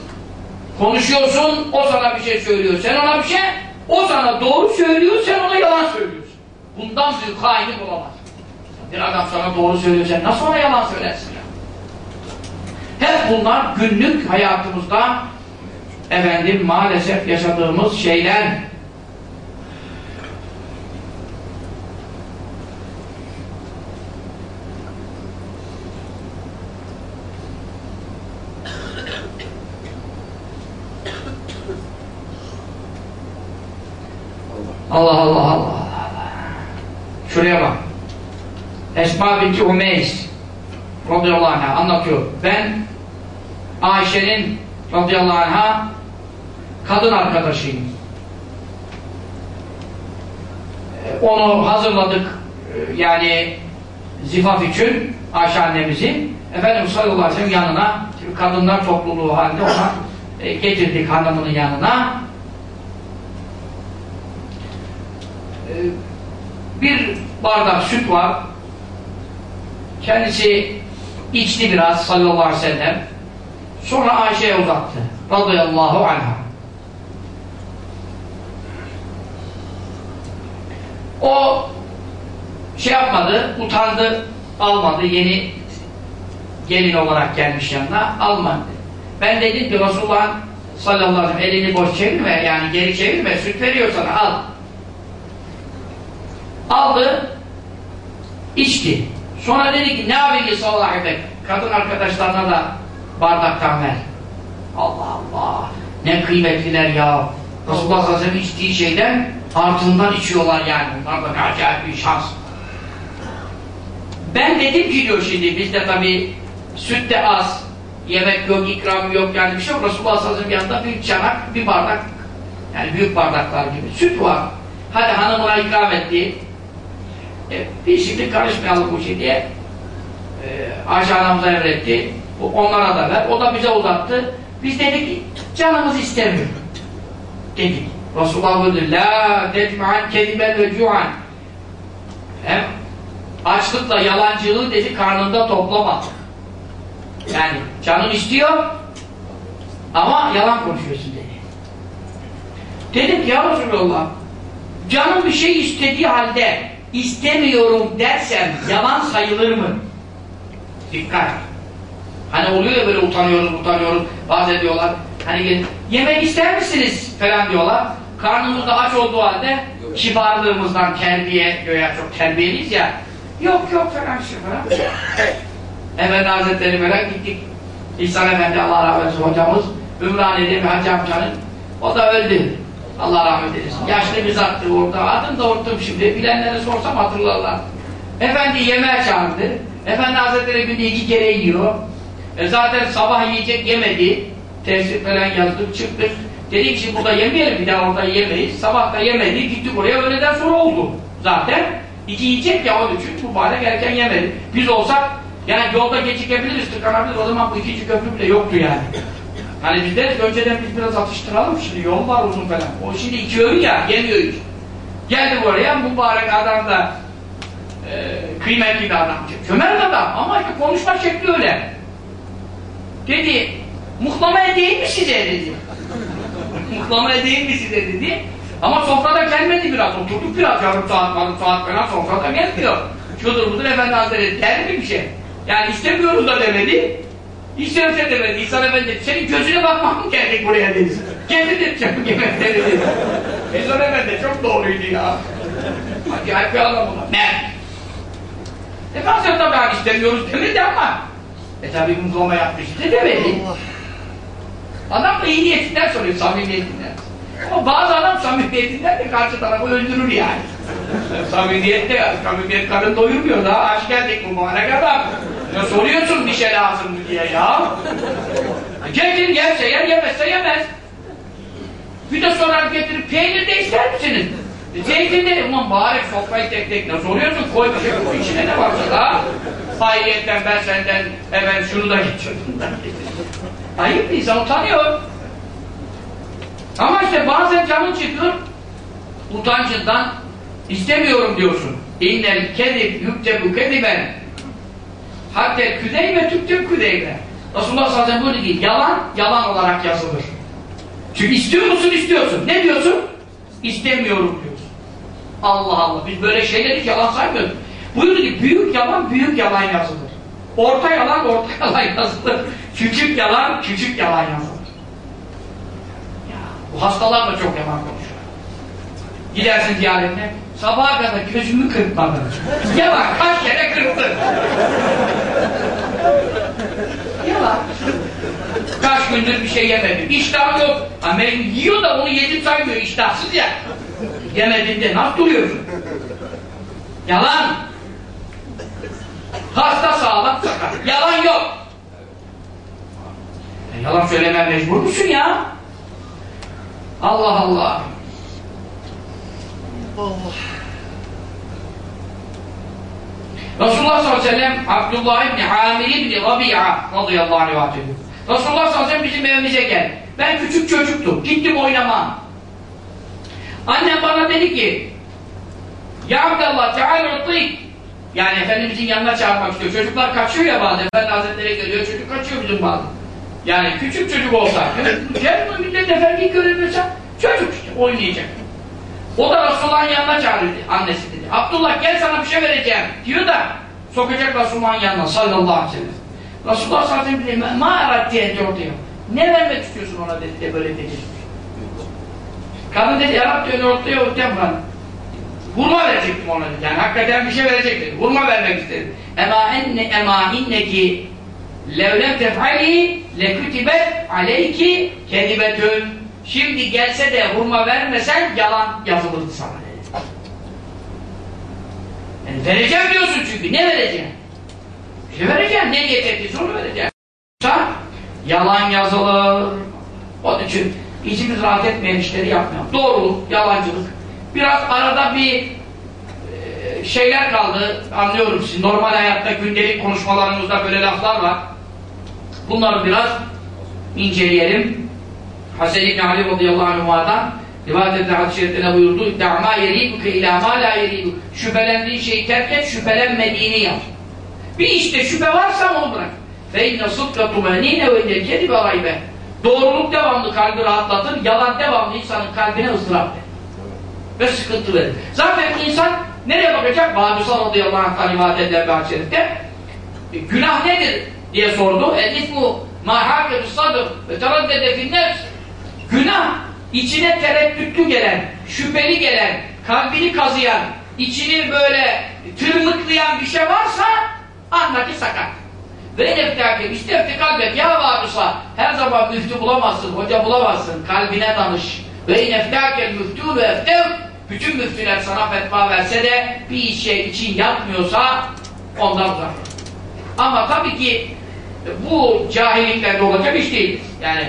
Speaker 1: konuşuyorsun o sana bir şey söylüyor. Sen ona bir şey o sana doğru söylüyor sen ona yalan söylüyorsun. Bundan büyük hainlik olamaz. Bir adam sana doğru söylüyor sen nasıl ona yalan söylersin ya? Hep bunlar günlük hayatımızda efendim maalesef yaşadığımız şeyler. Allah Allah Allah Allah. Şuraya bak. Esma binti Umeys radıyallahu anh'a anlatıyor. Ben Ayşe'nin radıyallahu anh'a kadın arkadaşıyım. Ee, Onu hazırladık. Ee, yani zifaf için Ayşe annemizi. Efendimiz sallallahu aleyhi ve yanına kadınlar topluluğu halinde ona e, getirdik hanımının yanına. Bir bardak süt var. Kendisi içti biraz sallallahu aleyhi ve sellem. Sonra Ayşe'ye uzattı. Radıyallahu anha o şey yapmadı utandı almadı yeni gelin olarak gelmiş yanına almadı ben dedim ki Resulullah sallallahu aleyhi ve sellem elini boş çevirme yani geri çevirme süt veriyor sana al aldı içti Sonra dedi ki ne yapayım sallallahu aleyhi ve sellem kadın arkadaşlarına da bardaktan ver. Allah Allah ne kıymetliler ya. Resulullah sallallahu aleyhi ve sellem içtiği şeyden artığından içiyorlar yani. Bunlar da acayip bir şans. Ben dedim ki diyor şimdi bizde tabi süt de az yemek yok, ikram yok yani bir şey yok. Resulullah sallallahu aleyhi ve sellem yanında bir çanak, bir bardak yani büyük bardaklar gibi süt var. Hadi hanımına ikram etti. E, biz şimdi karışmayalım bu şey diye e, Ayşe anamıza emretti. Onlara da ver. O da bize uzattı. Biz dedik canımız istemiyor. Dedik. Resulullah buyurdu. La tetma'an kediben ve cu'an. Hem açlıkla yalancılığı dedi karnında toplama. Yani canın istiyor ama yalan konuşuyorsun dedi. Dedim ki ya Resulallah canım bir şey istediği halde istemiyorum dersem yalan sayılır mı? Dikkat! Hani oluyor ya böyle utanıyoruz, utanıyoruz, bazı diyorlar. Hani yemek ister misiniz falan diyorlar. Karnımızda aç olduğu halde kibarlığımızdan terbiye, göya çok terbiyeliyiz ya. Yok yok falan şey falan. Efendi Hazretleri böyle gittik. İhsan Efendi Allah rahmet eylesin hocamız. Ümraniye'de bir hacı amcanın. O da öldü. Allah rahmet eylesin. Yaşlı bir zattı orada. Adını da unuttum şimdi. Bilenlere sorsam hatırlarlar. Efendi yemeğe çağırdı. Efendi Hazretleri günde iki kere yiyor. E zaten sabah yiyecek yemedi. Tefsir falan yazdık, çıktık. Dedik şimdi burada yemeyelim, bir daha orada yemeyiz. Sabah da yemedi, gittik oraya öğleden sonra oldu. Zaten iki yiyecek ya onun için mübarek erken yemedi. Biz olsak, yani yolda gecikebiliriz, tıkanabiliriz. O zaman bu ikinci köprü bile yoktu yani. Hani biz deriz önceden biz biraz atıştıralım, şimdi yol var uzun falan. O şimdi iki öğün ya, yemiyor hiç. Geldi buraya, mübarek adam da e, kıymetli bir adam. Cömert adam ama işte konuşma şekli öyle. Dedi, muhlama edeyim mi size dedi. Muhlama edeyim mi size dedi. Ama sofrada gelmedi biraz, oturduk biraz yarım saat, yarım saat falan sofrada gelmiyor. Şudur budur Efendi Hazretleri geldi bir şey. Yani istemiyoruz da demedi. İsterse demedi. İhsan Efendi senin gözüne bakmak mı geldik buraya dedi. Kendi dedi canım yemekleri dedi. İhsan Efendi çok doğruydu ya. Acayip bir adam bu da. Mert. E bazen tabi hani istemiyoruz demedi ama e tabi mutlama yapmış işte demedi. Adam da iyi niyetinden soruyor, samimiyetinden. Ama bazı adam samimiyetinden de karşı tarafı öldürür yani. Samimiyette, samimiyet karın doyurmuyor. Daha aç geldik mübarek adam. Ya soruyorsun bir şey lazım mı diye ya. Getir yerse yer, yemezse yemez. Bir de sorar getirip peynir de ister misiniz? Zeytin de, ulan bari sofrayı tek tek ne soruyorsun? Koy bir şey koy içine ne varsa da. Hayriyetten ben senden efendim şunu da getir, bunu da getir. Ayıp insan utanıyor. Ama işte bazen canın çıkıyor, utancından istemiyorum diyorsun. İnnel kedib yüktebu kediben hatta küdeybe tüktüm küdeybe. Resulullah sallallahu aleyhi ve sellem buyurdu yalan, yalan olarak yazılır. Çünkü istiyor musun, istiyorsun. Ne diyorsun? İstemiyorum diyorsun. Allah Allah. Biz böyle şeyleri yalan saymıyoruz. Buyurdu ki büyük yalan, büyük yalan yazılır. Orta yalan, orta yalan yazılır. Küçük yalan, küçük yalan yazılır. Ya, bu hastalar da çok yalan konuşuyor. Gidersin ziyaretine, sabaha kadar gözümü kırpmadın. yalan, kaç kere kırptın? yalan. Kaç gündür bir şey yemedim. İştahım yok. Ama yiyor da onu yedim saymıyor. İştahsız ya. Yemediğinde nasıl duruyorsun? Yalan. Hasta sağlam sakat. Yalan yok. E, yalan söylemeye mecbur musun ya? Allah Allah.
Speaker 3: Allah.
Speaker 1: Resulullah sallallahu aleyhi ve sellem Abdullah ibni Amir ibni Rabia radıyallahu anh rivayet ediyor. Resulullah sallallahu aleyhi ve sellem bizim evimize geldi. Ben küçük çocuktum. Gittim oynama. Annem bana dedi ki Ya Abdallah teala rıttık yani Efendimizin yanına çağırmak istiyor. Çocuklar kaçıyor ya bazen. Efendi Hazretleri geliyor. Çocuk kaçıyor bizim bazen. Yani küçük çocuk olsa. Gel bu millet efendiyi göremiyorsa çocuk işte oynayacak. O da Resulullah'ın yanına çağırıyor annesi dedi. Abdullah gel sana bir şey vereceğim diyor da sokacak Resulullah'ın yanına sallallahu aleyhi ve sellem. Resulullah sallallahu aleyhi ve sellem ma erat diye diyor diyor. Ne vermek istiyorsun ona dedi de böyle dedi. Kadın dedi ya Rabbi diyor ortaya ortaya bana. Hurma verecektim ona dedi. Yani hakikaten bir şey verecektim. Hurma vermek istedim. Ema enne ema inneki levlem tefali lekütibet aleyki kedibetün Şimdi gelse de hurma vermesen yalan yazılırdı sana dedi. Yani vereceğim diyorsun çünkü. Ne vereceğim? Bir şey vereceğim. Ne niyet ettiyse onu vereceğim. Yalan yazılır. Onun için içimiz rahat etmeyen işleri yapmayalım. Doğruluk, yalancılık. Biraz arada bir e, şeyler kaldı. Anlıyorum siz. Normal hayatta gündelik konuşmalarımızda böyle laflar var. Bunları biraz inceleyelim. Hasan İbni Ali radıyallahu anhuma'dan rivayet edilen hadis-i şerifte buyurdu? Da'ma yeribuke ilâ mâ la yeribu. Şüphelendiğin şeyi terk et, şüphelenmediğini yap. Bir işte şüphe varsa onu bırak. Fe inne sıdka tumenîne ve innel kedibe raybe. Doğruluk devamlı kalbi rahatlatır, yalan devamlı insanın kalbine ızdırap verir. Ve sıkıntı verir. Zaten insan nereye bakacak? Vâbisa radıyallahu anh'tan rivayet edilen bir şerifte e, günah nedir diye sordu. El-ismu mâ hâkedu sadr ve teraddede finnefs Günah, içine tereddütlü gelen, şüpheli gelen, kalbini kazıyan, içini böyle tırmıklayan bir şey varsa anla ki sakat. Ve neftâke, istefti kalbet, ya varsa her zaman müftü bulamazsın, hoca bulamazsın, kalbine danış. Ve neftâke müftû ve eftev, bütün müftüler sana fetva verse de bir şey için yapmıyorsa ondan uzak. Ama tabii ki bu cahilliklerde olacak iş değil. Yani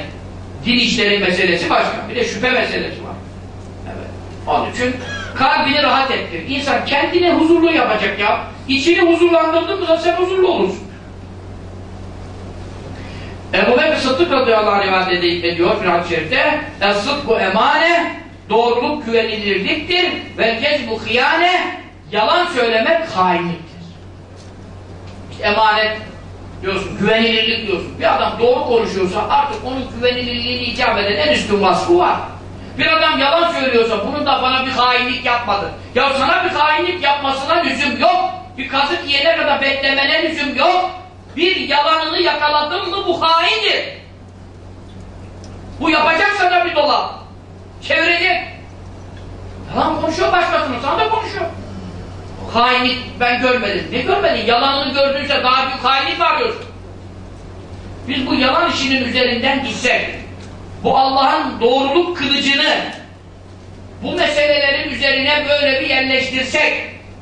Speaker 1: Din işleri meselesi başka. Bir de şüphe meselesi var. Evet. Onun için kalbini rahat ettir. İnsan kendini huzurlu yapacak ya. İçini huzurlandırdın mı da sen huzurlu olursun. Ebu Bekir Sıddık radıyallahu anh rivayet ediyor hadis-i şerifte Es-sıdku emane doğruluk güvenilirliktir ve kezbu hıyane yalan söylemek hainliktir. İşte emanet diyorsun, güvenilirlik diyorsun. Bir adam doğru konuşuyorsa artık onun güvenilirliğini icap eden en üstün vasfı var. Bir adam yalan söylüyorsa bunun da bana bir hainlik yapmadı. Ya sana bir hainlik yapmasına lüzum yok. Bir kazık yiyene kadar beklemene lüzum yok. Bir yalanını yakaladın mı bu haindir. Bu yapacak sana bir dolap. Çevirecek. Yalan konuşuyor başkasının, sana da konuşuyor. Hainlik ben görmedim. Ne görmedin? Yalanını gördüyse daha büyük hainlik arıyorsun? Biz bu yalan işinin üzerinden gitsek, bu Allah'ın doğruluk kılıcını bu meselelerin üzerine böyle bir yerleştirsek,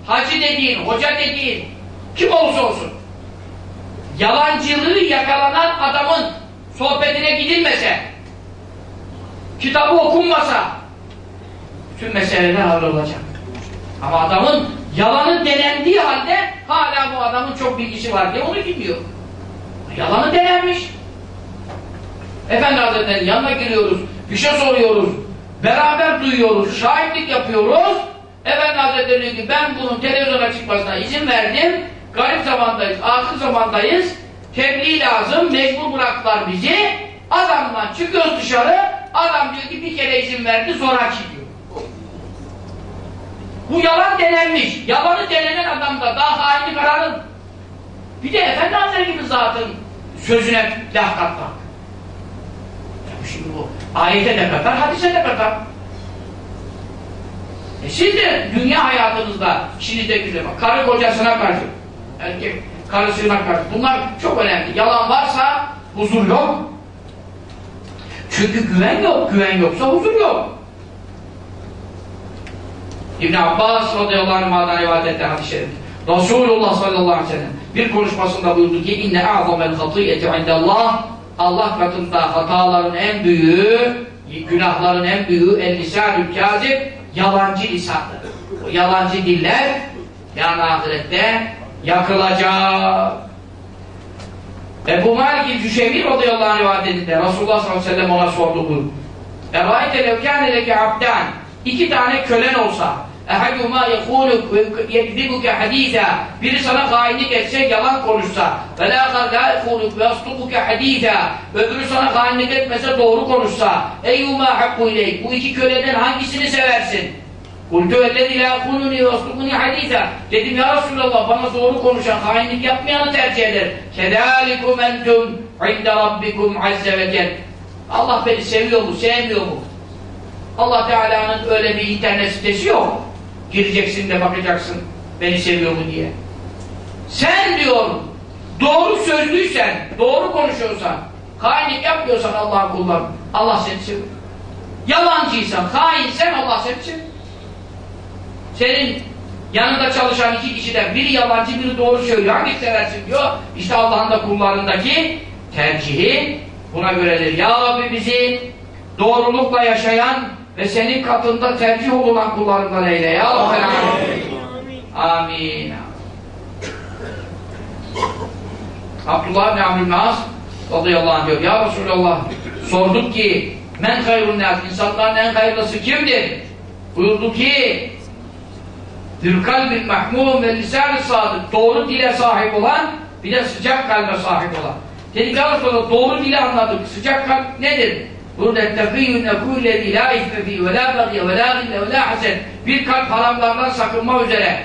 Speaker 1: hacı dediğin, hoca dediğin, kim olursa olsun, yalancılığı yakalanan adamın sohbetine gidilmese, kitabı okunmasa, bütün meseleler hallolacak. Ama adamın yalanı denendiği halde hala bu adamın çok bilgisi var diye onu bilmiyor. Yalanı denenmiş. Efendi Hazretleri'nin yanına giriyoruz, bir şey soruyoruz, beraber duyuyoruz, şahitlik yapıyoruz. Efendi Hazretleri diyor ki ben bunun televizyona çıkmasına izin verdim. Garip zamandayız, akıl zamandayız. Tebliğ lazım, mecbur bıraktılar bizi. Adamdan çıkıyoruz dışarı, adam diyor ki bir kere izin verdi, zoraki diyor. Bu yalan denenmiş. Yalanı denenen adam da daha haini kararın. Bir de Efendi Hazretleri gibi zatın sözüne laf katmak. Şimdi bu ayete de katar, hadise de katar. E siz de dünya hayatınızda işinizde güzel bak. Karı kocasına karşı, erkek karısına karşı. Bunlar çok önemli. Yalan varsa huzur yok. Çünkü güven yok. Güven yoksa huzur yok. İbn Abbas radıyallahu anh'dan rivayet etti hadis-i şerif. Resulullah sallallahu aleyhi ve sellem bir konuşmasında buyurdu ki inne a'zamel hatiyeti indallah Allah katında hataların en büyüğü günahların en büyüğü el-lisanül kazib yalancı lisandır. O yalancı diller yani ahirette yakılacak. Ebu Malik Cüşevi radıyallahu anh rivayet edildi. Resulullah sallallahu aleyhi ve sellem ona sordu bu. Erayte lev kâne leke abdan iki tane kölen olsa ehaduma yekuluk ve yekzibuke hadîthâ biri sana hainlik etse, yalan konuşsa ve lâ yekuluk ve yastukuke hadîthâ öbürü sana hainlik etmese, doğru konuşsa eyyumâ hakku ileyk bu iki köleden hangisini seversin? Kultu ellezî lâ yekuluni ve hadîthâ dedim ya Resulallah bana doğru konuşan, hainlik yapmayanı tercih eder. Kedâlikum entum inde rabbikum azze ve cel Allah beni seviyor mu, sevmiyor mu? Allah Teala'nın öyle bir internet sitesi yok. Gireceksin de bakacaksın beni seviyor mu diye. Sen diyor doğru sözlüysen, doğru konuşuyorsan, hainlik yapmıyorsan Allah'ın kulları, Allah seni seviyor. Yalancıysan, hainsen Allah seni seviyor. Senin yanında çalışan iki kişiden biri yalancı, biri doğru söylüyor. Hangi seversin diyor. İşte Allah'ın da kullarındaki tercihi buna göredir. Ya Rabbi bizi doğrulukla yaşayan ve senin katında tercih olunan kullarından eyle ya Rabbi. Amin. Amin. Abdullah bin Amr bin As radıyallahu anh diyor. Ya Resulallah sorduk ki men hayrun nas insanların en hayırlısı kimdir? Buyurdu ki bir kalbin mahmum ve lisan-ı sadık doğru dile sahip olan bir de sıcak kalbe sahip olan. Ya Resulallah doğru dili anladık. Sıcak kalp nedir? Burada etteqiyyun nekûllezî lâ isme fî ve lâ bagye ve lâ gille ve lâ hasen bir kalp haramlardan sakınma üzere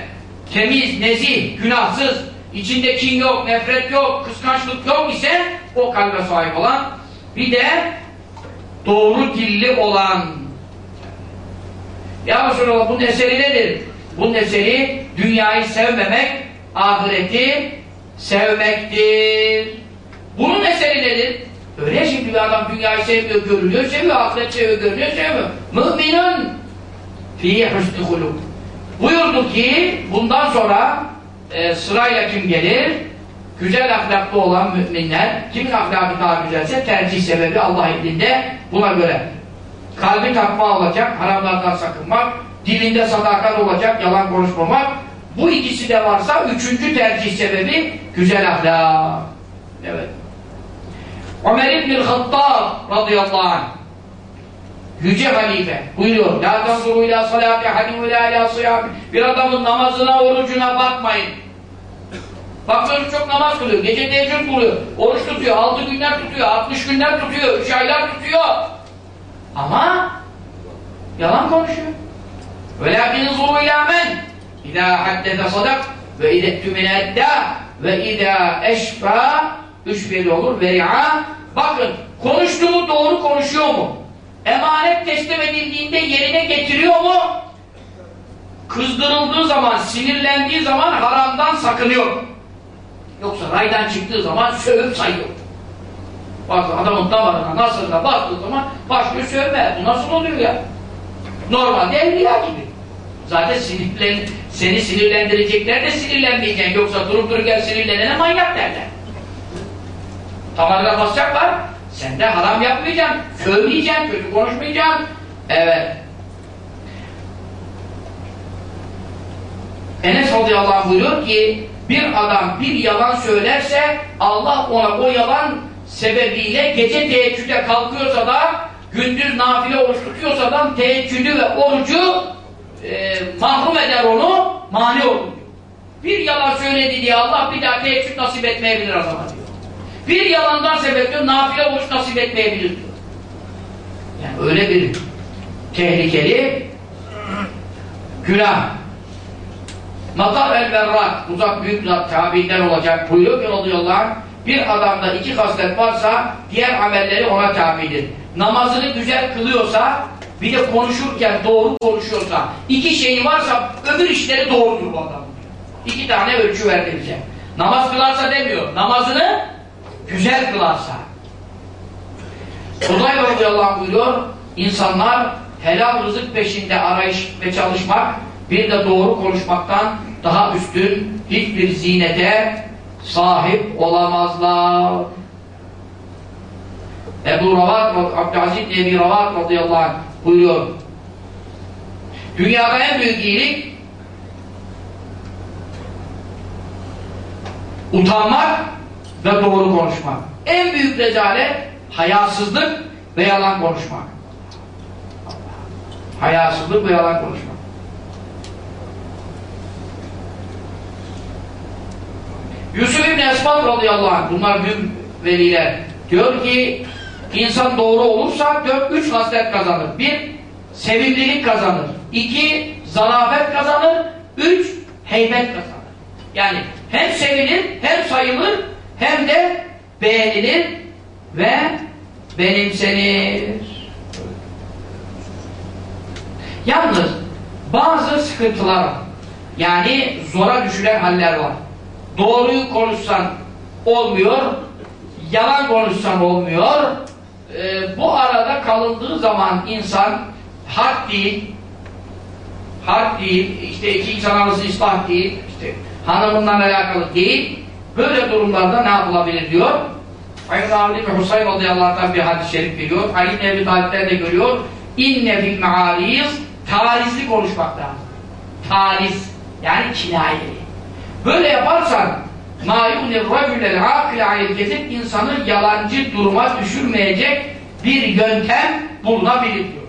Speaker 1: temiz, nezih, günahsız içinde kin yok, nefret yok, kıskançlık yok ise o kalbe sahip olan bir de doğru dilli olan Ya Resulallah bunun eseri nedir? Bunun eseri dünyayı sevmemek, ahireti sevmektir. Bunun eseri nedir? Öyle şimdi bir adam dünyayı sevmiyor, görülüyor, seviyor, ahiret seviyor, görünüyor, sevmiyor. Müminun fi husni huluk. Buyurdu ki bundan sonra e, sırayla kim gelir? güzel ahlaklı olan müminler, kimin ahlakı daha güzelse tercih sebebi Allah indinde buna göre. Kalbi takma olacak, haramlardan sakınmak, dilinde sadakat olacak, yalan konuşmamak. Bu ikisi de varsa üçüncü tercih sebebi güzel ahlak. Evet. Ömer İbn-i Hattab radıyallahu anh Yüce halife buyuruyor La tanzuru ila salati hadim ve la ila sıyami Bir adamın namazına, orucuna bakmayın. Bakıyoruz çok namaz kılıyor, gece teheccüd kılıyor, oruç tutuyor, altı günler tutuyor, 60 günler tutuyor, üç aylar tutuyor. Ama yalan konuşuyor. وَلَكِنْ زُرُوا اِلَى مَنْ اِذَا حَدَّثَ صَدَقْ وَاِذَا اَتْتُمِنَ اَدَّى وَاِذَا eşfâ Üç bir olur. Veri'a Bakın konuştuğu doğru konuşuyor mu? Emanet teslim edildiğinde yerine getiriyor mu? Kızdırıldığı zaman, sinirlendiği zaman haramdan sakınıyor. Yoksa raydan çıktığı zaman sövüp sayıyor. Bazı adamın damarına, nasırına bastığı zaman başlıyor sövmeye. Bu nasıl oluyor ya? Normalde evliya gibi. Zaten sinirlen, seni sinirlendirecekler de sinirlenmeyeceksin. Yoksa durup dururken sinirlenene manyak derler. Tamarına basacaklar. Sen de haram yapmayacaksın. Sövmeyeceksin, kötü konuşmayacaksın. Evet. Enes radıyallahu anh buyuruyor ki bir adam bir yalan söylerse Allah ona o yalan sebebiyle gece teheccüde kalkıyorsa da gündüz nafile oruç tutuyorsa da teheccüdü ve orucu e, mahrum eder onu, mani olur. Bir yalan söyledi diye Allah bir daha teheccüd nasip etmeyebilir adama diyor. Bir yalandan sebepten nafile oruç nasip etmeyebilir diyor. Yani öyle bir tehlikeli günah. Matar el verrak, uzak büyük zat tabiinden olacak buyuruyor ki radıyallahu anh, bir adamda iki haslet varsa diğer amelleri ona tabidir. Namazını güzel kılıyorsa bir de konuşurken doğru konuşuyorsa iki şeyi varsa öbür işleri doğrudur bu adam. İki tane ölçü bize. Namaz kılarsa demiyor. Namazını güzel kılarsa. Hudayb radıyallahu buyuruyor insanlar helal rızık peşinde arayış ve çalışmak bir de doğru konuşmaktan daha üstün hiçbir zinete sahip olamazlar. Ebu Ravat, Abdülaziz Ebi Ravat radıyallahu anh buyuruyor. Dünyada en büyük iyilik utanmak ve doğru konuşmak. En büyük rezalet hayasızlık ve yalan konuşmak. Hayasızlık ve yalan konuşmak. Yusuf İbni Esbat radıyallahu anh bunlar büyük veliler diyor ki insan doğru olursa dört üç haslet kazanır. Bir, sevimlilik kazanır. İki, zarafet kazanır. Üç, heybet kazanır. Yani hem sevilir, hem sayılır, hem de beğenilir ve benimsenir. Yalnız bazı sıkıntılar. Yani zora düşülen haller var. Doğruyu konuşsan olmuyor, yalan konuşsan olmuyor. Ee, bu arada kalındığı zaman insan hak değil, hak değil, işte iki insan arası ıslah değil, işte hanımından alakalı değil. Böyle durumlarda ne yapılabilir diyor. Aynı Ali ve Husayn radıyallahu anh bir hadis-i şerif. Ali ibn Ebi Talip'ten de görüyor. İnne fil mealiz tarizli konuşmak lazım. Tariz yani kinayeli. Böyle yaparsan mâyûnir racülel âkile alel kezib insanı yalancı duruma düşürmeyecek bir yöntem bulunabilir diyor.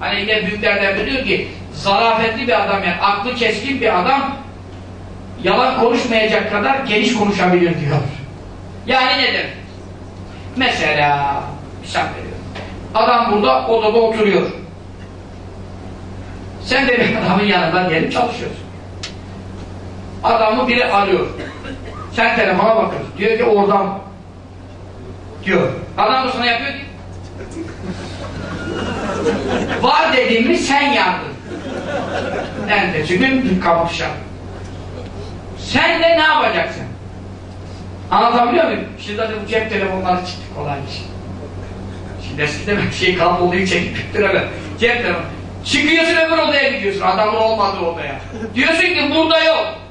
Speaker 1: Hani yine büyüklerden diyor ki zarafetli bir adam yani aklı keskin bir adam yalan konuşmayacak kadar geniş konuşabilir diyor. Yani nedir? Mesela misal veriyorum. Adam burada odada oturuyor. Sen de bir adamın yanından gelip çalışıyorsun. Adamı biri arıyor. Sen telefona bakıyorsun. Diyor ki oradan diyor. Adam da sana yapıyor ki var dediğimi sen yandın. Ertesi gün kapışan. Sen de ne yapacaksın? Anlatabiliyor muyum? Şimdi zaten bu cep telefonları çıktı kolay bir şey. Şimdi eskiden bir şey kabloyu çekip tutturamam. Cep telefonu. Çıkıyorsun öbür odaya gidiyorsun. Adamın olmadığı odaya. Diyorsun ki burada yok.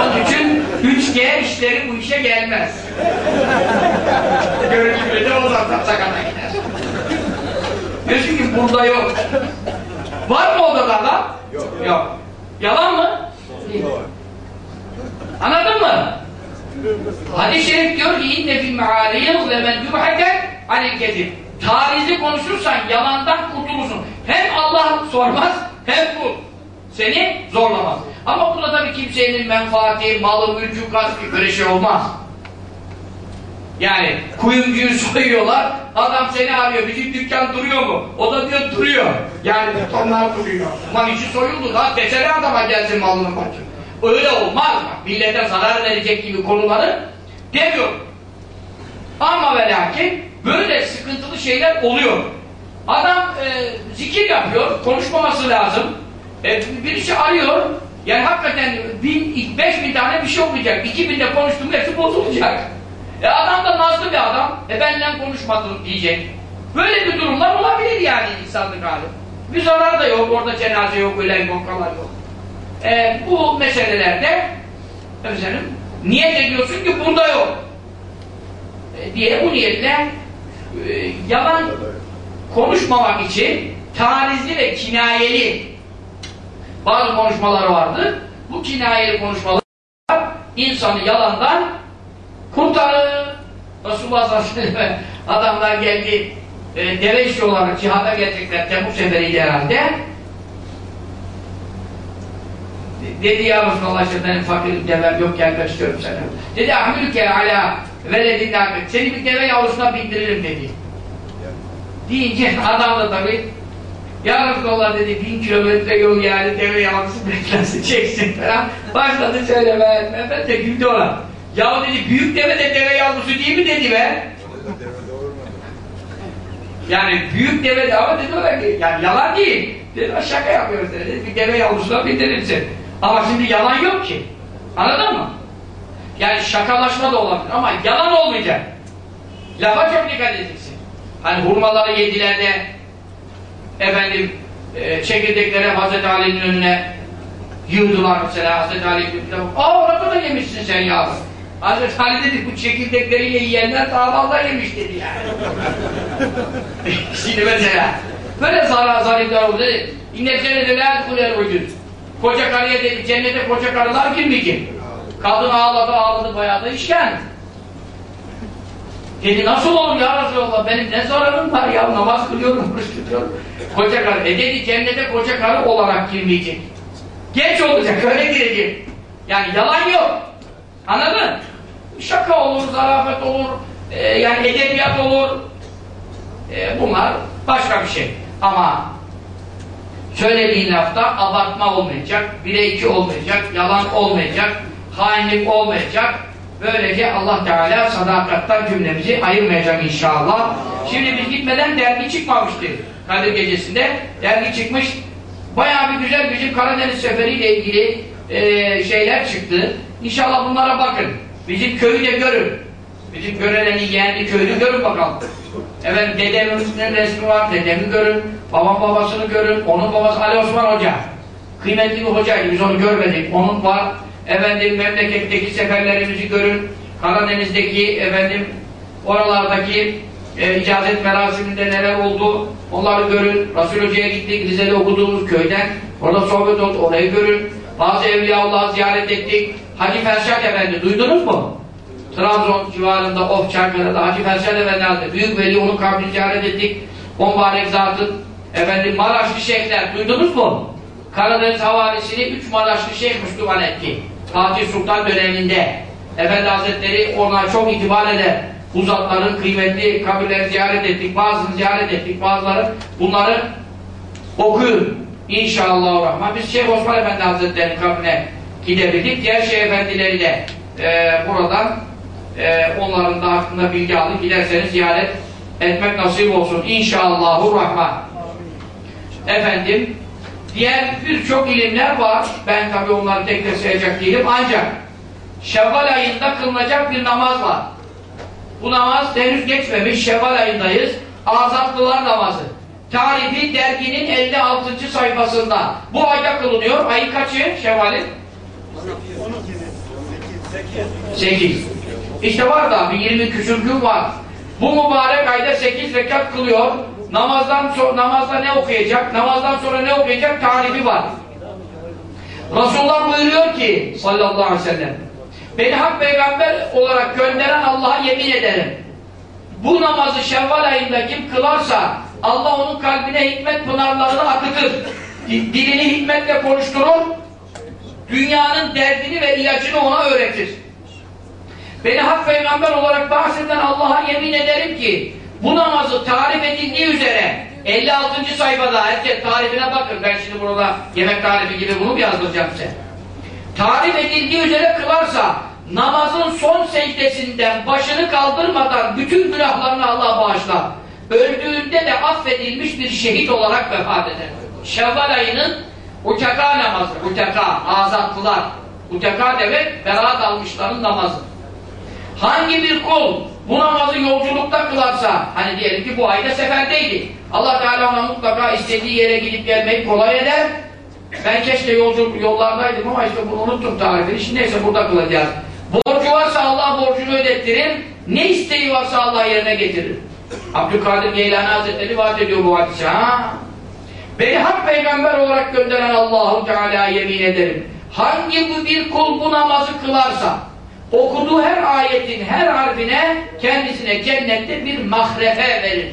Speaker 1: Onun için İşleyen işleri bu işe gelmez. Görüntülü de o zaten sakata gider. Diyorsun ki burada yok. Var mı odalarda? Yok. Yok. Yalan mı? Değil. Anladın mı? Hadis-i şerif diyor ki inne fil me'ariyız ve men yubhake alel kezib. Tarizi konuşursan yalandan kurtulursun. Hem Allah sormaz hem bu seni zorlamaz. Ama burada tabii kimsenin menfaati, malı, mülkü, kaskı böyle şey olmaz. Yani kuyumcuyu soyuyorlar, adam seni arıyor, bizim dükkan duruyor mu? O da diyor duruyor. Yani onlar duruyor. Mal işi soyuldu da desene adama gelsin malının başına. Öyle olmaz mı? Millete zarar verecek gibi konuları demiyor. Ama ve lakin böyle sıkıntılı şeyler oluyor. Adam e, zikir yapıyor, konuşmaması lazım. E, birisi arıyor, yani hakikaten bin, beş bin tane bir şey okuyacak. İki binde konuştuğum hepsi bozulacak. E adam da nazlı bir adam. E benimle konuşmadı diyecek. Böyle bir durumlar olabilir yani insanlık hali. Bir zarar da yok. Orada cenaze yok, ölen yok, kalan yok. E, bu meselelerde efendim, niyet ediyorsun ki burada yok. E, diye bu niyetle e, yalan konuşmamak için tarizli ve kinayeli bazı konuşmalar vardı. Bu kinayeli konuşmalar insanı yalandan kurtarır. Resulullah sallallahu aleyhi ve sellem adamlar geldi e, deve işi olarak cihada gelecekler Tebuk seferiydi herhalde. Dedi ya Resulallah işte benim fakir devem yok gelmek istiyorum sana. Dedi ahmülüke ala veledin Seni bir deve yavrusuna bindiririm dedi. Deyince adam da tabi ya Resulallah dedi bin kilometre yol yani deve yavrusu beklensin çeksin falan. Başladı söylemeye. Mehmet de güldü ona. Ya dedi büyük deve de deve yavrusu değil mi dedi be. Yani büyük deve de ama dedi ona ki yani yalan değil. Dedi şaka yapıyoruz dedi. Bir deve yavrusuna bindirirsin. Ama şimdi yalan yok ki. Anladın mı? Yani şakalaşma da olabilir ama yalan olmayacak. Lafa çok dikkat edeceksin. Hani hurmaları yediler de efendim e, çekirdekleri Hazreti Ali'nin önüne yığdılar mesela. Hazreti Ali aa ne kadar yemişsin sen ya Hazreti Ali dedi bu çekirdekleri yiyenler daha fazla yemiş dedi yani. Şimdi mesela böyle zarar zalimler oldu. Dedi inne cennete la kuler ucuz koca karıya dedi cennete koca karılar girmeyecek. Kadın ağladı ağladı bayağı da işken Dedi nasıl olur ya Resulallah benim ne zararım var ya namaz kılıyorum, oruç tutuyorum. Koca karı. E dedi cennete koca karı olarak girmeyecek. Genç olacak öyle girecek. Yani yalan yok. Anladın? Şaka olur, zarafet olur, e, yani edebiyat olur. E, bunlar başka bir şey. Ama söylediğin lafta abartma olmayacak, bire iki olmayacak, yalan olmayacak, hainlik olmayacak, Böylece Allah Teala sadakattan cümlemizi ayırmayacak inşallah. Şimdi biz gitmeden dergi çıkmamıştı. Kadir gecesinde dergi çıkmış. Bayağı bir güzel bizim Karadeniz seferiyle ilgili e, şeyler çıktı. İnşallah bunlara bakın. Bizim köyü de görün. Bizim Görelenin yeğenli köyünü görün bakalım. Evet dedemin resmi var, dedemi görün. Babam babasını görün. Onun babası Ali Osman Hoca. Kıymetli bir hocaydı. Biz onu görmedik. Onun var efendim memleketteki seferlerimizi görün, Karadeniz'deki efendim oralardaki e, icazet merasiminde neler oldu onları görün. Resul Hoca'ya gittik Rize'de okuduğumuz köyden orada sohbet oldu orayı görün. Bazı Evliyaullah'ı ziyaret ettik. Hacı Ferşat Efendi duydunuz mu? Trabzon civarında Of Çankırı'da Hacı Ferşat Efendi Hazretleri Büyük Veli onun kabrini ziyaret ettik. O mübarek zatın efendim Maraşlı şeyhler duydunuz mu? Karadeniz havalisini üç Maraşlı şeyh Müslüman etti. Fatih Sultan döneminde Efendi Hazretleri ona çok itibar eder. Bu zatların kıymetli kabirleri ziyaret ettik. Bazılarını ziyaret ettik. Bazıları bunları okuyun. İnşallah Rahman. Biz Şeyh Osman Efendi Hazretleri'nin kabrine gidebildik. Diğer Şeyh Efendileri de e, buradan e, onların da hakkında bilgi alıp giderseniz ziyaret etmek nasip olsun. İnşallahü Rahman. Efendim Diğer birçok ilimler var. Ben tabi onları tek tek sayacak değilim. Ancak Şevval ayında kılınacak bir namaz var. Bu namaz henüz geçmemiş. Şevval ayındayız. Azatlılar namazı. Tarifi derginin 56. sayfasında. Bu ayda kılınıyor. Ayı kaçı Şevval'in? Sekiz. İşte var da bir 20 küsür gün var. Bu mübarek ayda sekiz rekat kılıyor. Namazdan sonra namazda ne okuyacak? Namazdan sonra ne okuyacak? Tarifi var. Resulullah buyuruyor ki sallallahu aleyhi ve sellem beni hak peygamber olarak gönderen Allah'a yemin ederim. Bu namazı Şevval ayında kim kılarsa Allah onun kalbine hikmet pınarlarını akıtır. Di- Dilini hikmetle konuşturur. Dünyanın derdini ve ilacını ona öğretir. Beni hak peygamber olarak bahseden Allah'a yemin ederim ki bu namazı tarif edildiği üzere 56. sayfada herkes tarifine bakın. Ben şimdi burada yemek tarifi gibi bunu mu yazdıracağım size. Tarif edildiği üzere kılarsa namazın son secdesinden başını kaldırmadan bütün günahlarını Allah bağışlar. Öldüğünde de affedilmiş bir şehit olarak vefat eder. Şevval ayının uteka namazı uteka azatlılar uteka demek beraat almışların namazı. Hangi bir kul bu namazı yolculukta kılarsa, hani diyelim ki bu ayda seferdeydi. Allah Teala ona mutlaka istediği yere gidip gelmeyi kolay eder. Ben keşke yolculuk yollardaydım ama işte bunu unuttum tarifini. Şimdi neyse burada kılacağız. Borcu varsa Allah borcunu ödettirir. Ne isteği varsa Allah yerine getirir. Abdülkadir Geylani Hazretleri vaat ediyor bu hadise. Ha? Beni hak peygamber olarak gönderen Allahu Teala yemin ederim. Hangi bir kul bu namazı kılarsa okuduğu her ayetin her harfine kendisine cennette bir mahrefe verir.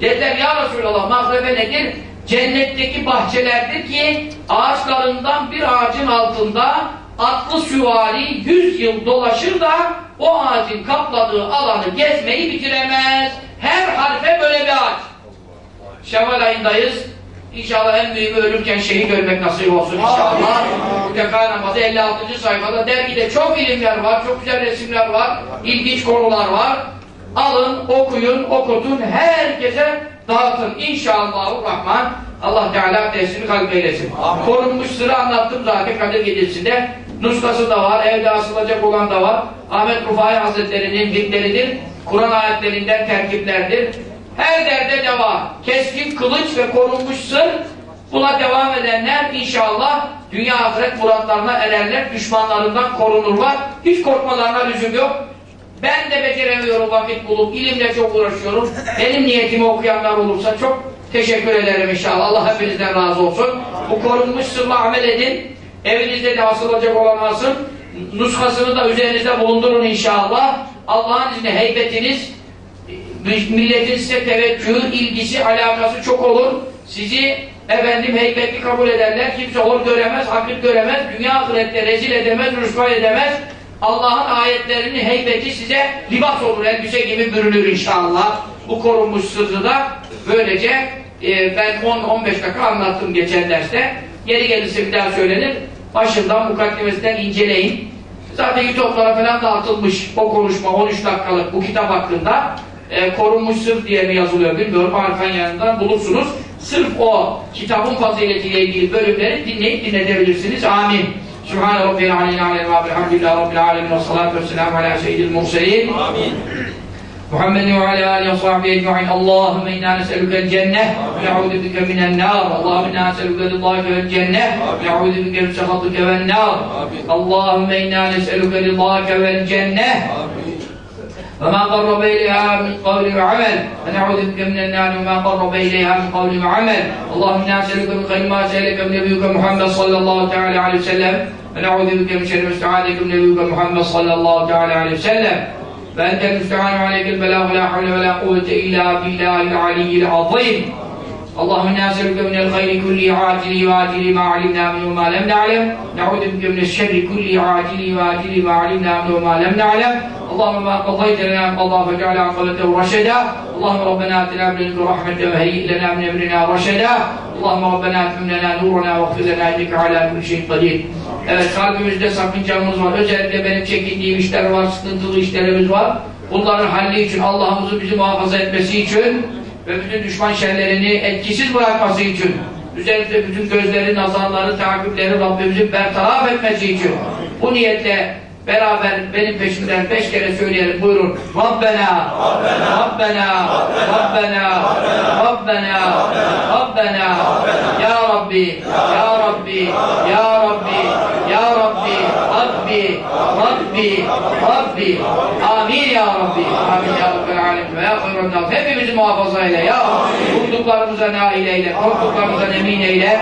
Speaker 1: Dediler ya Resulallah mahrefe nedir? Cennetteki bahçelerdir ki ağaçlarından bir ağacın altında atlı süvari yüz yıl dolaşır da o ağacın kapladığı alanı gezmeyi bitiremez. Her harfe böyle bir ağaç. Şevval ayındayız. İnşallah en mühimi ölürken şehit ölmek nasip olsun inşallah. Mutlaka namazı 56. sayfada dergide çok ilimler var, çok güzel resimler var, ilginç konular var. Alın, okuyun, okutun, herkese dağıtın. İnşallah Rahman Allah Teala tesiri kalp eylesin. Korunmuş sıra anlattım zaten Kadir Gecesi'nde. Nuskası da var, evde asılacak olan da var. Ahmet Rufai Hazretleri'nin bitleridir. Kur'an ayetlerinden terkiplerdir. Her derde deva. Keskin kılıç ve korunmuş sır. Buna devam edenler inşallah dünya ahiret muratlarına ererler. Düşmanlarından korunurlar. Hiç korkmalarına lüzum yok. Ben de beceremiyorum vakit bulup, ilimle çok uğraşıyorum. Benim niyetimi okuyanlar olursa çok teşekkür ederim inşallah. Allah hepinizden razı olsun. Bu korunmuş sırla amel edin. Evinizde de asılacak olan asın. Nuskasını da üzerinizde bulundurun inşallah. Allah'ın izniyle heybetiniz, milletin size teveccühü, ilgisi, alakası çok olur. Sizi efendim heybetli kabul ederler. Kimse hor göremez, hakir göremez. Dünya ahirette rezil edemez, rüsva edemez. Allah'ın ayetlerinin heybeti size libas olur, elbise gibi bürünür inşallah. Bu korunmuş sırrı da böylece e, ben 10-15 dakika anlattım geçen derste. Yeri gelirse bir daha söylenir. Başından, mukaddimesinden inceleyin. Zaten YouTube'lara falan dağıtılmış o konuşma 13 dakikalık bu kitap hakkında e, korunmuş sırf diye mi yazılıyor bilmiyorum arkan yanından bulursunuz. Sırf o kitabın faziletiyle ilgili bölümleri dinleyip dinletebilirsiniz. Amin. Sübhane Rabbil Aleyhi Aleyhi ve Elhamdülillah Rabbil Alemin ve salatu ve selamu ala seyyidil murselin. Amin. محمد وعلى اله وصحبه اجمعين اللهم انا نسالك الجنه ونعوذ بك من النار اللهم انا نسالك رضاك والجنه ونعوذ بك من سخطك والنار اللهم انا نسالك رضاك والجنه وما قرب إليها من قول وعمل ونعوذ بك من النار وما قرب إليها من قول وعمل اللهم إنا نسألك من خير ما سألك من نبيك محمد صلى الله تعالى عليه وسلم. ونعوذ بك من شر ما استعاذك من نبيك محمد صلى الله تعالى عليه وسلم. فأنت المستعان عليك البلاغ لا حول ولا قوة إلا بالله العلي العظيم. اللهم انا نسالك من الخير كله عاجله واجله ما علمنا منه وما لم نعلم نعوذ بك من الشر كله عاجله واجله ما علمنا منه وما لم نعلم اللهم ما قضيت لنا قضاء فاجعل عقبته رشدا اللهم ربنا اتنا من لدنك رحمه وهيئ لنا من امرنا رشدا اللهم ربنا اتم لنا نورنا واغفر لنا انك على كل شيء قدير Evet kalbimizde sakıncamız var. Özellikle benim çekindiğim işler var, sıkıntılı işlerimiz var. Bunların halli için Allah'ımızı bizi muhafaza etmesi için ve bütün düşman şerlerini etkisiz bırakması için üzerinde bütün gözleri, nazarları, takipleri Rabbimizin bertaraf etmesi için bu niyetle beraber benim peşimden beş kere söyleyelim buyurun. Rabbena Rabbena Rabbena Rabbena Rabbena Ya Rabbi Ya Rabbi Ya Rabbi Ya Rabbi Rabbi. Amin ya Rabbi. Amin ya Rabbi alemin. Ve ya hayran nas. Hepimizi muhafaza eyle ya. Kurduklarımıza nail eyle. Korktuklarımıza emin eyle.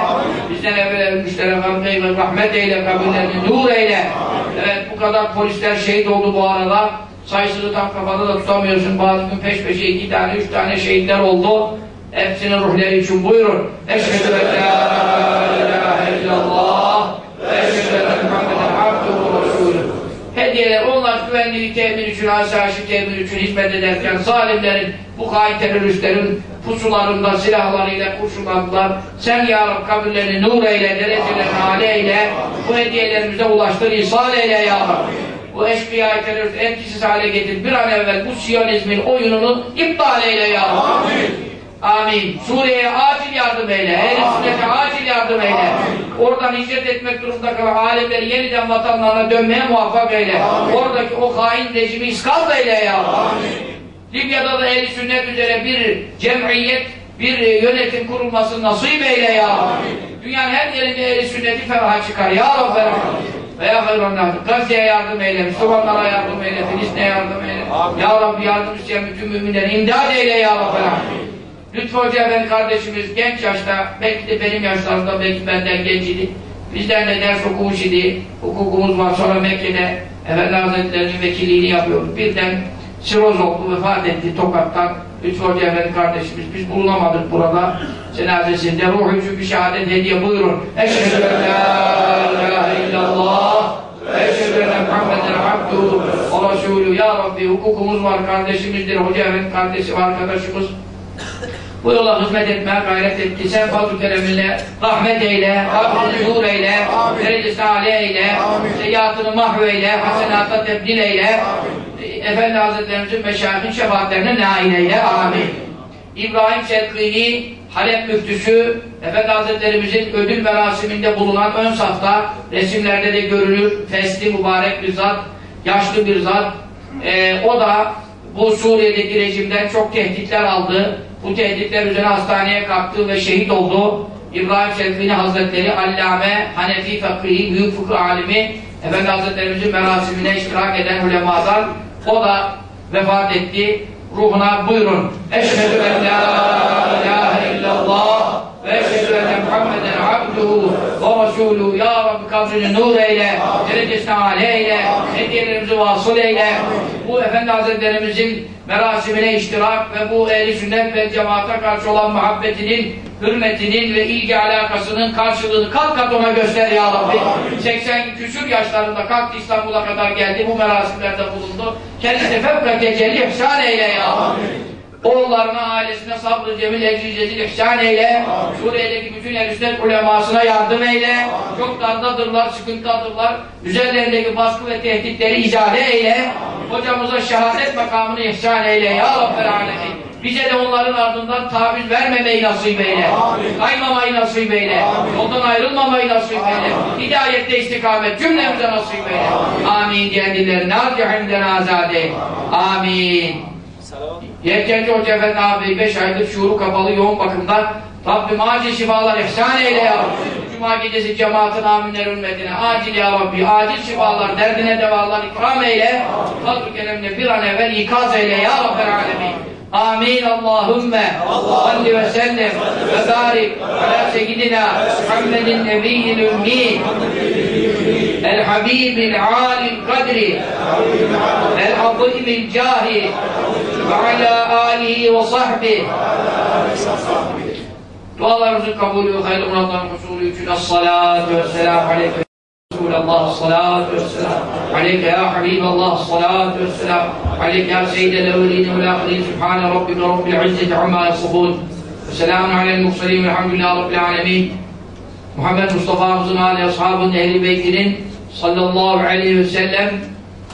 Speaker 1: Bizden evvel ölmüşlere gamze ve rahmet eyle. Kabirlerini nur eyle. Evet bu kadar polisler şehit oldu bu arada. Sayısını tam kafada da tutamıyorsun. Bazı gün peş peşe iki tane, üç tane şehitler oldu. Hepsinin ruhları için buyurun. Eşhedü en la ilahe illallah eşhedü enne Muhammeden abduhu ve resulüh. Hediyeler, onlar güvenliği temin için, asayişi temin için hizmet ederken zalimlerin, bu hain teröristlerin pusularında silahlarıyla kurşunladılar. Sen ya Rab kabirlerini nur eyle, derecelerini âle eyle, bu hediyelerimize ulaştır, ihsan eyle ya Rab. Bu eşkıya terörist etkisiz hale getir. Bir an evvel bu Siyonizmin oyununu iptal eyle ya Rab. Amin. Amin. Suriye'ye acil yardım eyle. Ehl-i sünnete acil yardım eyle. Oradan hicret etmek durumunda kalan alemleri yeniden vatanlarına dönmeye muvaffak eyle. Oradaki o hain rejimi iskaz eyle ya. Libya'da da ehl sünnet üzere bir cemiyet, bir yönetim kurulmasını nasip eyle ya. Dünyanın her yerinde ehl sünneti feraha çıkar. Ya Rabbi veya hayranlar. Gazze'ye yardım eyle, Müslümanlara yardım eyle, Filistin'e yardım eyle. Ya Rabbi yardım isteyen bütün müminlere imdad eyle ya Rabbi. Lütfü Hoca Efendi kardeşimiz genç yaşta, belki de benim yaşlarımda, belki benden genç idi. Bizden de ders okumuş idi. Hukukumuz var. Sonra Mekke'de Efendi Hazretleri'nin vekilliğini yapıyordu. Birden siroz oldu, vefat etti Tokat'tan. Lütfü Hoca Efendi kardeşimiz. Biz bulunamadık burada. Cenazesinde ruhu için bir şehadet hediye buyurun. Eşhedü en la ilahe illallah ve eşhedü enne Muhammeden abduhu ve resulü. Ya Rabbi hukukumuz var, kardeşimizdir. Hoca Efendi kardeşim, arkadaşımız. Bu yola hizmet etmeye gayret etti. Sen fazl-ı kereminle rahmet eyle, kabrini nur eyle, derecesini âle eyle, seyyiatını mahveyle, hasenata tebdil eyle. Efendi Hazretlerimizin meşayihin şefaatlerine nail eyle. Amin. İbrahim Şerkini, Halep müftüsü, Efendi Hazretlerimizin ödül merasiminde bulunan ön safta resimlerde de görülür. Fesli mübarek bir zat, yaşlı bir zat. Ee, o da bu Suriye'deki rejimden çok tehditler aldı. Bu tehditler üzerine hastaneye kalktı ve şehit oldu. İbrahim Şerifini Hazretleri Allame, Hanefi Fakrihi, Büyük Fıkıh Alimi Efendi Hazretlerimizin merasimine iştirak eden ulemadan o da vefat etti. Ruhuna buyurun. Eşhedü en la ilahe illallah ve eşhedü enne Muhammeden abduhu ve resulü. Ya Rabbi kabrini nur eyle, derecesine âle eyle, hediyelerimizi vasıl eyle. Bu Efendi Hazretlerimizin merasimine iştirak ve bu ehli sünnet ve cemaate karşı olan muhabbetinin, hürmetinin ve ilgi alakasının karşılığını kat kat ona göster ya Rabbi. 80 küsür yaşlarında kalktı İstanbul'a kadar geldi, bu merasimlerde bulundu. Kendisi fevka tecelli ihsan eyle ya Rabbi. Oğullarına, ailesine sabrı, cemil, ecri, cezil ihsan eyle. Suriye'deki bütün el ulemasına yardım eyle. Çok dardadırlar, sıkıntadırlar. Üzerlerindeki baskı ve tehditleri izale eyle. Hocamıza şehadet makamını ihsan eyle. Ya Rabbel Alemin. Bize de onların ardından taviz vermemeyi nasip eyle. Kaymamayı nasip eyle. Yoldan ayrılmamayı nasip eyle. Hidayette istikamet cümlemize nasip eyle. Amin diyen dillerini az cehimden azade. Amin. Yelkenci Hoca Efendi abi 5 aydır şuuru kapalı yoğun bakımda. Rabbim acil şifalar efsane eyle ya Rabbi. Cuma gecesi cemaatin aminler ümmetine acil ya Rabbi. Acil şifalar derdine devalar ikram eyle. Kerem'le bir an evvel ikaz eyle ya Rabbi alemin. Amin. Allahümme salli ve sellem ve barik ala seyyidina Muhammedin nebiyyil ümmi. El habibil alil kadri el azimil cahi ve ala alihi ve sahbihi dualarımızın kabulü ve hayırlı muratların husulü için es-salatu ve selamu aleyke Resulallah salatu ve selam aleyke ya Habiballah salatu ve selam aleyke ya seyyidel evvelin ve ahirin subhane rabbike rabbil izzeti amma yasifun ve selamun alel mursalin velhamdülillahi rabbil alemin Muhammed Mustafa'mızın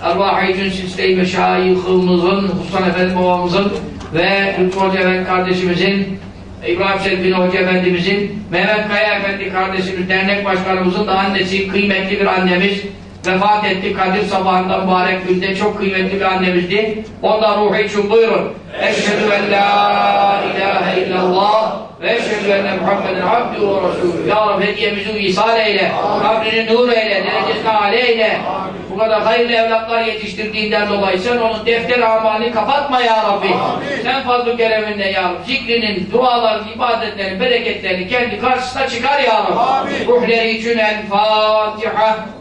Speaker 1: ve Ervah-ı Cün Silsile-i Meşayihimizin, Hussan Efendi babamızın ve Lütfü Hoca Efendi kardeşimizin, İbrahim Şerifin Hoca Efendimizin, Mehmet Kaya Efendi kardeşimiz, dernek başkanımızın da annesi, kıymetli bir annemiz, vefat etti Kadir sabahında mübarek günde çok kıymetli bir annemizdi. Onda ruhu için buyurun. Eşhedü en la ilahe illallah ve eşhedü enne Muhammeden abdü ve resulü. Ya Rabbi hediyemizi ihsal eyle, kabrini nur eyle, derecesini âle eyle. Bu kadar hayırlı evlatlar yetiştirdiğinden dolayı sen onun defter amalini kapatma ya Rabbi. Sen fazl-ı kereminle ya Rabbi. Zikrinin, duaların, ibadetlerin, bereketlerini kendi karşısına çıkar ya Rabbi. Ruhleri için El Fatiha.